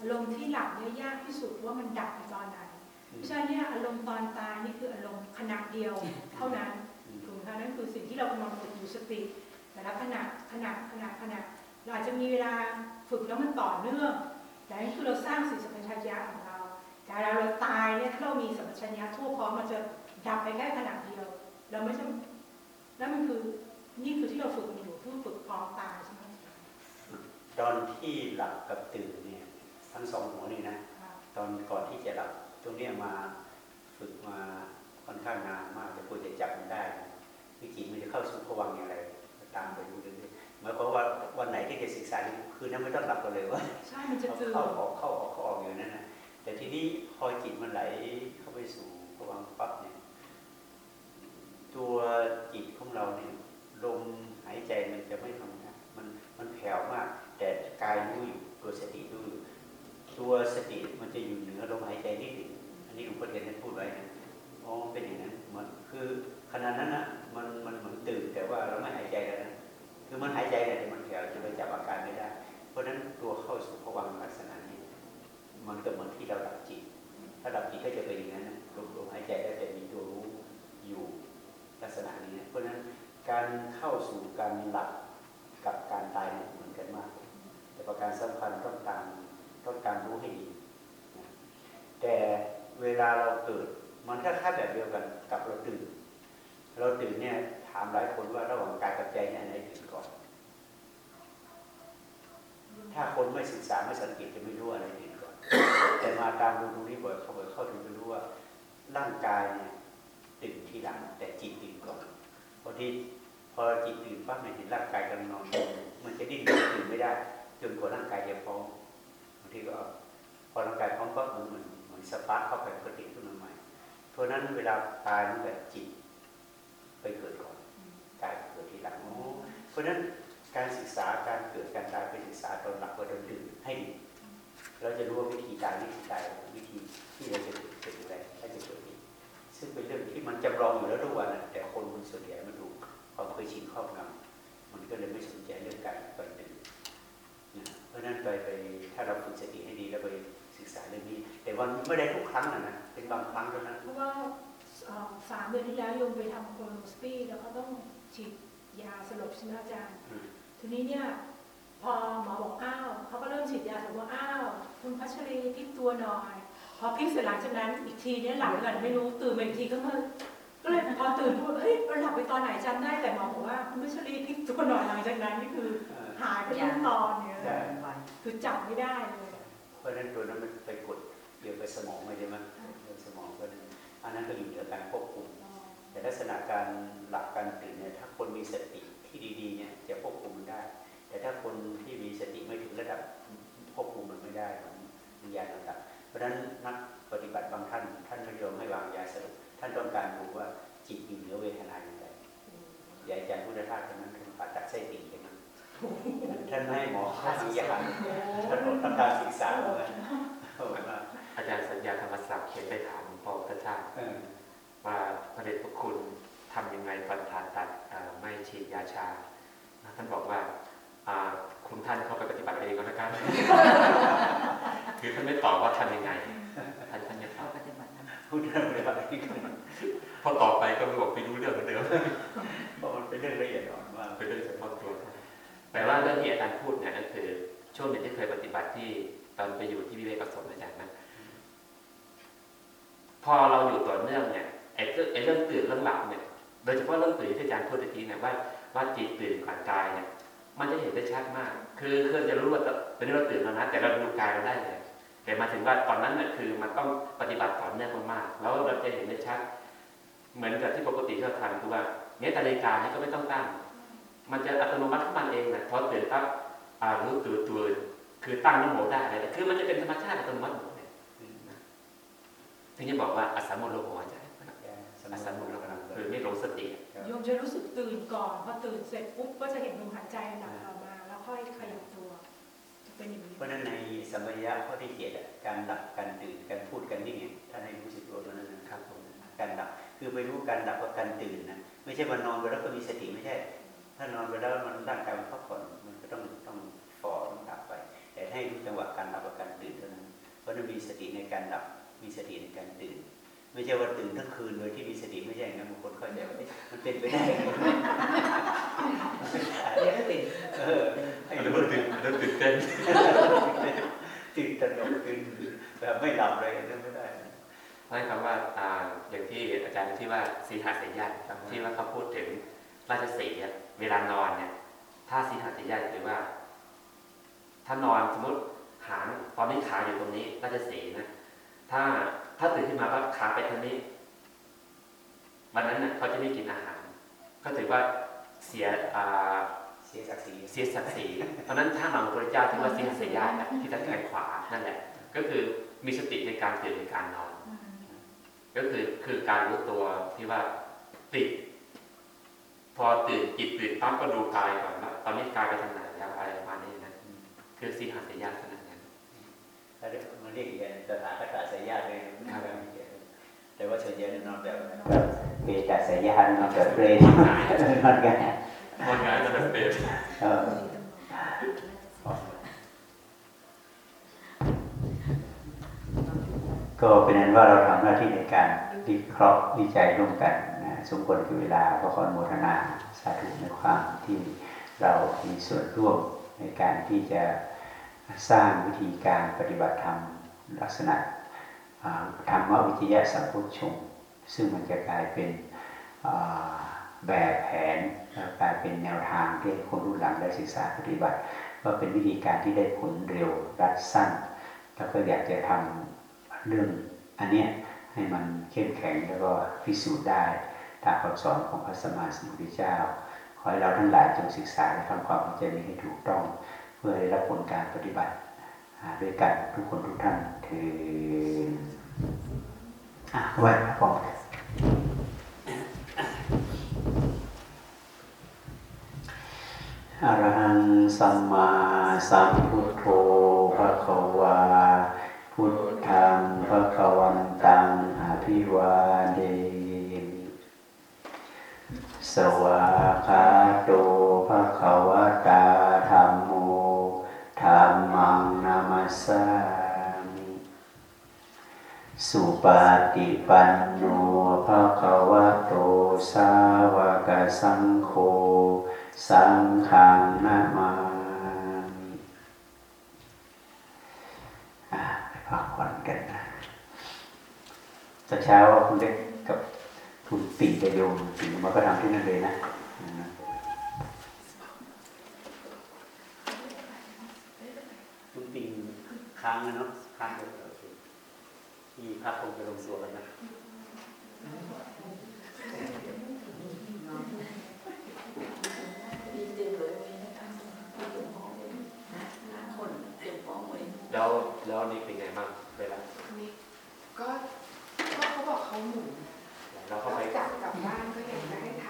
อารมณ์ที่หลับเนี่ยยากที่สุดว่ามันดับไปตอนไหนเพราะฉะนั้นเนี่ยอารมณ์ตอนตายนี่คืออารมณ์ขณะเดียวเท่านั้น ถูกไหมคะนั่นคือสิ่งที่เรากำลังฝึกอยู่สติแต่ละขณะขณะขณะขณะเราอาจจะมีเวลาฝึกแล้วมันต่อเนื่อง แต่นี่คือเราสร้างสิ่งสัมปชัญญะของเรา แต่เราเราตายเนี่ยถ้าเรามีสัมปชัญญะทั่วพร้อมมันจะดับไปแค่ขณะเดียว เราไม่ใช่แล้วมันคือนี่คือที่เราฝึกกันอยู่เพื่อฝึกพร้อมตายใช่ไหมตอนที่หลับกับตื่นเนี่ยทั้งสองหัวนี่นะตอนก่อนที่จะหลับตรงเนี้ยมาฝึกมาค่อนข้างนานมากแต่ควรจะจับมันได้วิจิตมันจะ เข้าสู่ภวังค์อย่างไรตามไปดูเรื่อยๆหมายความว่าวันไหนที่จะศึกษานี่คืนนั้นไม่ต้องหลับกันเลยว่าใช่มันจะตื่นเข้าออกเข้าออกเข้าออกอยู่นั่นนะแต่ทีนี้พอจิตมันไหลเข้าไปสู่ภวังค์ปั๊บเนี่ยตัวจิตของเราเนี่ยลมหายใจมันจะไม่ทำงานมันมันแผ่วมาก แต่กายรู้อยู่ตัวสติรู้อยู่ตัวสติมันจะอยู่เหนือลมหายใจนิดหนึ่งอันนี้หลวงพ่อเทียนท่านพูดไว้นะอ๋อเป็นอย่างนั้นมันคือ ขณะนั้นนะมันมันเหมือนตื่นแต่ว่าเราไม่หายใจแล้วนะคือมันหายใจแต่มันแผ่วจะไปจับอาการไม่ได้ เพราะฉะนั้นตัวเข้าสู่ภวังลักษณะนี้ มันก็เหมือนที่เราดับจิต ถ้าดับจิตก็จะเป็นอย่างนั้นนะลมลมหายใจก็จะมีตัวรู้อยู่ลักษณะนี้นะเพราะฉะนั้นการเข้าสู่การหลับกับการตายเนี่ยเหมือนกันมาก แต่ประการสำคัญต้องการต้องการรู้ให้ดีแต่เวลาเราตื่นมันก็ค่าแบบเดียวกันกับเราตื่น เราตื่นเนี่ยถามหลายคนว่าระหว่างกายกับใจเนี่ยไหนตื่นก่อน ถ้าคนไม่ศึกษาไม่สังเกตจะไม่รู้อะไรตื่นก่อน แต่มาตามดูตรงนี้บ่อยเขาบ่อยเข้าถึงจะรู้ว่าร่างกายเนี่ยตื่นทีหลัง แต่จิตตื่นก่อนพอที่พอจิตตื่นปั๊บเนี่ยเห็นร่างกายกำลังนอนมันจะดิ้นตื่นไม่ได้จนกว่าร่างกายจะพร้อมบางทีก็พอร่างกายพร้อมก็เหมือนเหมือนเหมือนสปาร์คเข้าไปปกติขึ้นมาใหม่เพราะฉะนั้นเวลาตายมันแบบจิต ไปเกิดก่อนกายเกิดทีหลังเพราะฉะนั้นการศึกษาการเกิดการตายไปศึกษาตอนหลับก็ตอนตื่นให้ดีเราจะรู้ว่าวิธีตายวิธีตายวิธีที่เราจะเกิดอะไรถ้าจะเกิดอีกซึ่งเป็นเรื่องที่มันจำลองอยู่แล้วทุกวันแต่คนมันส่วนใหญ่มันดูความเคยชินครอบงำมันก็เลยไม่สนใจเรื่องการตอนตื่นนะเพราะนั้นไปไปถ้าเราฝึกสติให้ดีแล้วไปศึกษาเรื่องนี้ แต่วันไม่ได้ทุกครั้งนะนะเป็นบางครั้งเท่านั้นเพราะว่า สามเดือนที่แล้วโยมไปทำโคโลสปีแล้วก็ต้องฉีดยาสลบใช่ไหมอาจารย์อืมทีนี้เนี่ยพอหมอบอกอ้าวเขาก็เริ่มฉีดยาสลบว่าอ้าวคุณพัชรีพลิกตัวหน่อย พอพลิกเสร็จหลังจากนั้นอีกทีเนี่ยหลับกันไม่รู้ตื่นมาอีกทีก็มาก็เลยพอตื่นพูดเฮ้ยเราหลับไปตอนไหนจำได้แต่หมอบอกว่าคุณพัชรีพลิกตัวหน่อยหลังจากนั้นนี่คือหายไปทั้งตอนเนี่ยใช่คือจับไม่ได้เลยเพราะฉะนั้นตัวนั้นมันไปกดเกี่ยวกับสมองไม่ใช่ไหมเกี่ยวกับสมองก็นั้น อันนั้นก็อยู่เหนือการควบคุม แต่ลักษณะการหลับการตื่นเนี่ยถ้าคนมีสติที่ดีๆเนี่ยจะควบคุมมันได้ แต่ถ้าคนที่มีสติไม่ถึงระดับควบคุมมันไม่ได้มันมันยาระดับเพราะฉะนั้นนักปฏิบัติบางท่าน ท่านไม่ยอมให้วางยาสลบท่านต้องการดูว่าจิตอยู่เหนือเวทนาอย่างไรอย่าอาจารย์พุทธทาสท่านนั้นท่านผ่าตัดไส้ติ่งใช่ไหมท่านไม่ให้หมอฆ่าสัญญาท่านบอกต้องการศึกษาเหมือน ว่าพระเดชพระคุณทำยังไงก่อนผ่าตัดเอ่อไม่ฉีดยาชา ท่านบอกว่าอ่าคุณท่านเข้าไปปฏิบัติเองก็แล้วกันคือท่านไม่ตอบว่าทำยังไง ท่านท่านไม่ตอบปฏิบัติธรรมพูดเรื่องอะไรพอต่อไปก็ไม่บอกไม่รู้เรื่องเหมือนเดิมเพราะมันเป็นเรื่องละเอียดอ่อนมากเป็นเรื่องเฉพาะตัวแต่ว่าเรื่องที่อาจารย์พูดเนี่ยก็คือช่วงหนึ่งที่เคยปฏิบัติที่ตอนไปอยู่ที่วิเวกสมอาจารย์นะ พอเราอยู่ต่อเนื่องเนี่ยไอ้เรื่องไอ้เรื่องตื่นเรื่องหลับเนี่ยโดยเฉพาะเรื่องตื่นที่อาจารย์พูดตะกี้เนี่ยว่าว่าจิตตื่นก่อนกายเนี่ย มันจะเห็นได้ชัดมาก คือคือจะรู้ว่าตอนนี้เราตื่นแล้วนะแต่เราดูกายเราได้เลยแต่มาถึงว่าตอนนั้นเนี่ยคือมันต้องปฏิบัติต่อเนื่องมากๆแล้วเราจะเห็นได้ชัด เหมือนกับที่ปกติที่เราทำคือว่าเนี่ยนาฬิกาเนี่ยก็ไม่ต้องตั้ง มันจะอัตโนมัติของมันเองนะพอตื่นปั๊บรู้ตื่นตื่นคือตั้งนโมได้อะไรคือมันจะเป็นธรรมชาติอัตโนมัติ ถึงจะบอกว่าอัสสัมโมโลโหอาจารย์อัสสัมโมโลโหคือไม่หลงสติโยมจะรู้สึกตื่นก่อนพอตื่นเสร็จปุ๊บก็จะเห็นลมหายใจหลับออกมาแล้วค่อยขยับตัวจะเป็นอย่างนี้เพราะฉะนั้นในสัมปยะข้อที่เจ็ดอะการหลับการตื่นการพูดกันนี่ไงท่านให้รู้สึกตัวตัวนั้นนะครับผมการหลับคือไปรู้การหลับกับการตื่นนะไม่ใช่ว่านอนไปแล้วก็มีสติไม่ใช่ ถ้านอนไปแล้วมันร่างกายมันพักผ่อนมันก็ต้องต้องหลับไป แต่ให้รู้จังหวะการหลับกับการตื่นเท่านั้นเพราะนั้นมีสติในการหลับ มีสติในการตื่น ไม่ใช่ว่าตื่นทั้งคืนโดยที่มีสติไม่ใช่อย่างนั้นบางคนเข้าใจว่าเอ๊ะมันเป็นไปได้ยังไงเดี๋ยวก็ติดเออให้แล้วรู้ตื่นแล้วตื่นเต้นตื่นตระหนกตื่นแบบไม่หลับเลยนั่นไม่ได้ให้คำว่าอ่าอย่างที่อาจารย์ที่ว่าสีหาสายญาติที่ว่าเขาพูดถึงราชสีห์อะเวลานอนเนี่ยถ้าสีหาสายญาติหรือว่า ถ้านอนสมมติหางตอนนี้ขาอยู่ตรงนี้ราชสีห์นะ ถ้าถ้าตื่นขึ้นมาก็ขาไปทางนี้ วันนั้นเนี่ยเขาจะไม่กินอาหาร ก็ถือว่าเสียอ่าเสียศักดิ์ศรีเสียศักดิ์ศรีเพราะฉะนั้นถ้าหลังพระพุทธเจ้าที่ว่าสีหาสายญาติอะที่ตะแคงขวานั่นแหละ ก็คือมีสติในการตื่นในการนอน ก็คือคือการรู้ตัวที่ว่าติด พอตื่นจิตตื่นปั๊บก็ดูกายก่อนว่าตอนนี้กายไปทางไหนแล้วอะไรประมาณนี้นะคือสีหาสายญาติ มันเรียกอย่างตถาคตสายญาติเลยนะแต่ว่าส่วนใหญ่นอนแบบแบบเบตาสายญาตินอนแบบเปรตนอนกันคนงานจะเป็นเปรตเออก็เป็นนั้นว่าเราทำหน้าที่ในการวิเคราะห์วิจัยร่วมกันนะสมควรคือเวลาก็ขออนุโมทนาสาธุในความที่เรามีส่วนร่วมในการที่จะ สร้างวิธีการปฏิบัติธรรมลักษณะธรรมวิทยาสัมพุทชงซึ่งมันจะกลายเป็นแบบแผนแล้วกลายเป็นแนวทางที่คนรุ่นหลังได้ศึกษาปฏิบัติว่าเป็นวิธีการที่ได้ผลเร็วรัดสั้น แล้วก็อยากจะทำเรื่องอันเนี้ยให้มันเข้มแข็งแล้วก็พิสูจน์ได้ตามคำสอนของพระสัมมาสัมพุทธเจ้า ขอให้เราทั้งหลายจงศึกษาและทำความเข้าใจนี้ให้ถูกต้อง เพื่อได้รับผลการปฏิบัติด้วยกันทุกคนทุกท่านถืออะไว้พร้อมอรหังสัมมาสัมพุทโธภะคะวาพุทธังภะคะวันตังอภิวาเดมิสวากาโตภะคะวตาธัมโม ธัมมังนามัสามิสุปาติปันโนภะคะวะโตสาวกสังโฆสังฆังนามามิไปพักผ่อนกันนะตอนเช้าคุณเล็กกับคุณปิ่นกับโยมปิ่นมาก็ทำที่นั่นเลยนะ ค้างนะเนาะค้างเลยมีพาพคงไปลงตัวกันนะแล้วแล้วนี่เป็นไงบ้างเวลาก็ก็เขาบอกเขาหมุนแล้วเขาไปกลับกลับบ้านก็อยากจะให้ทำ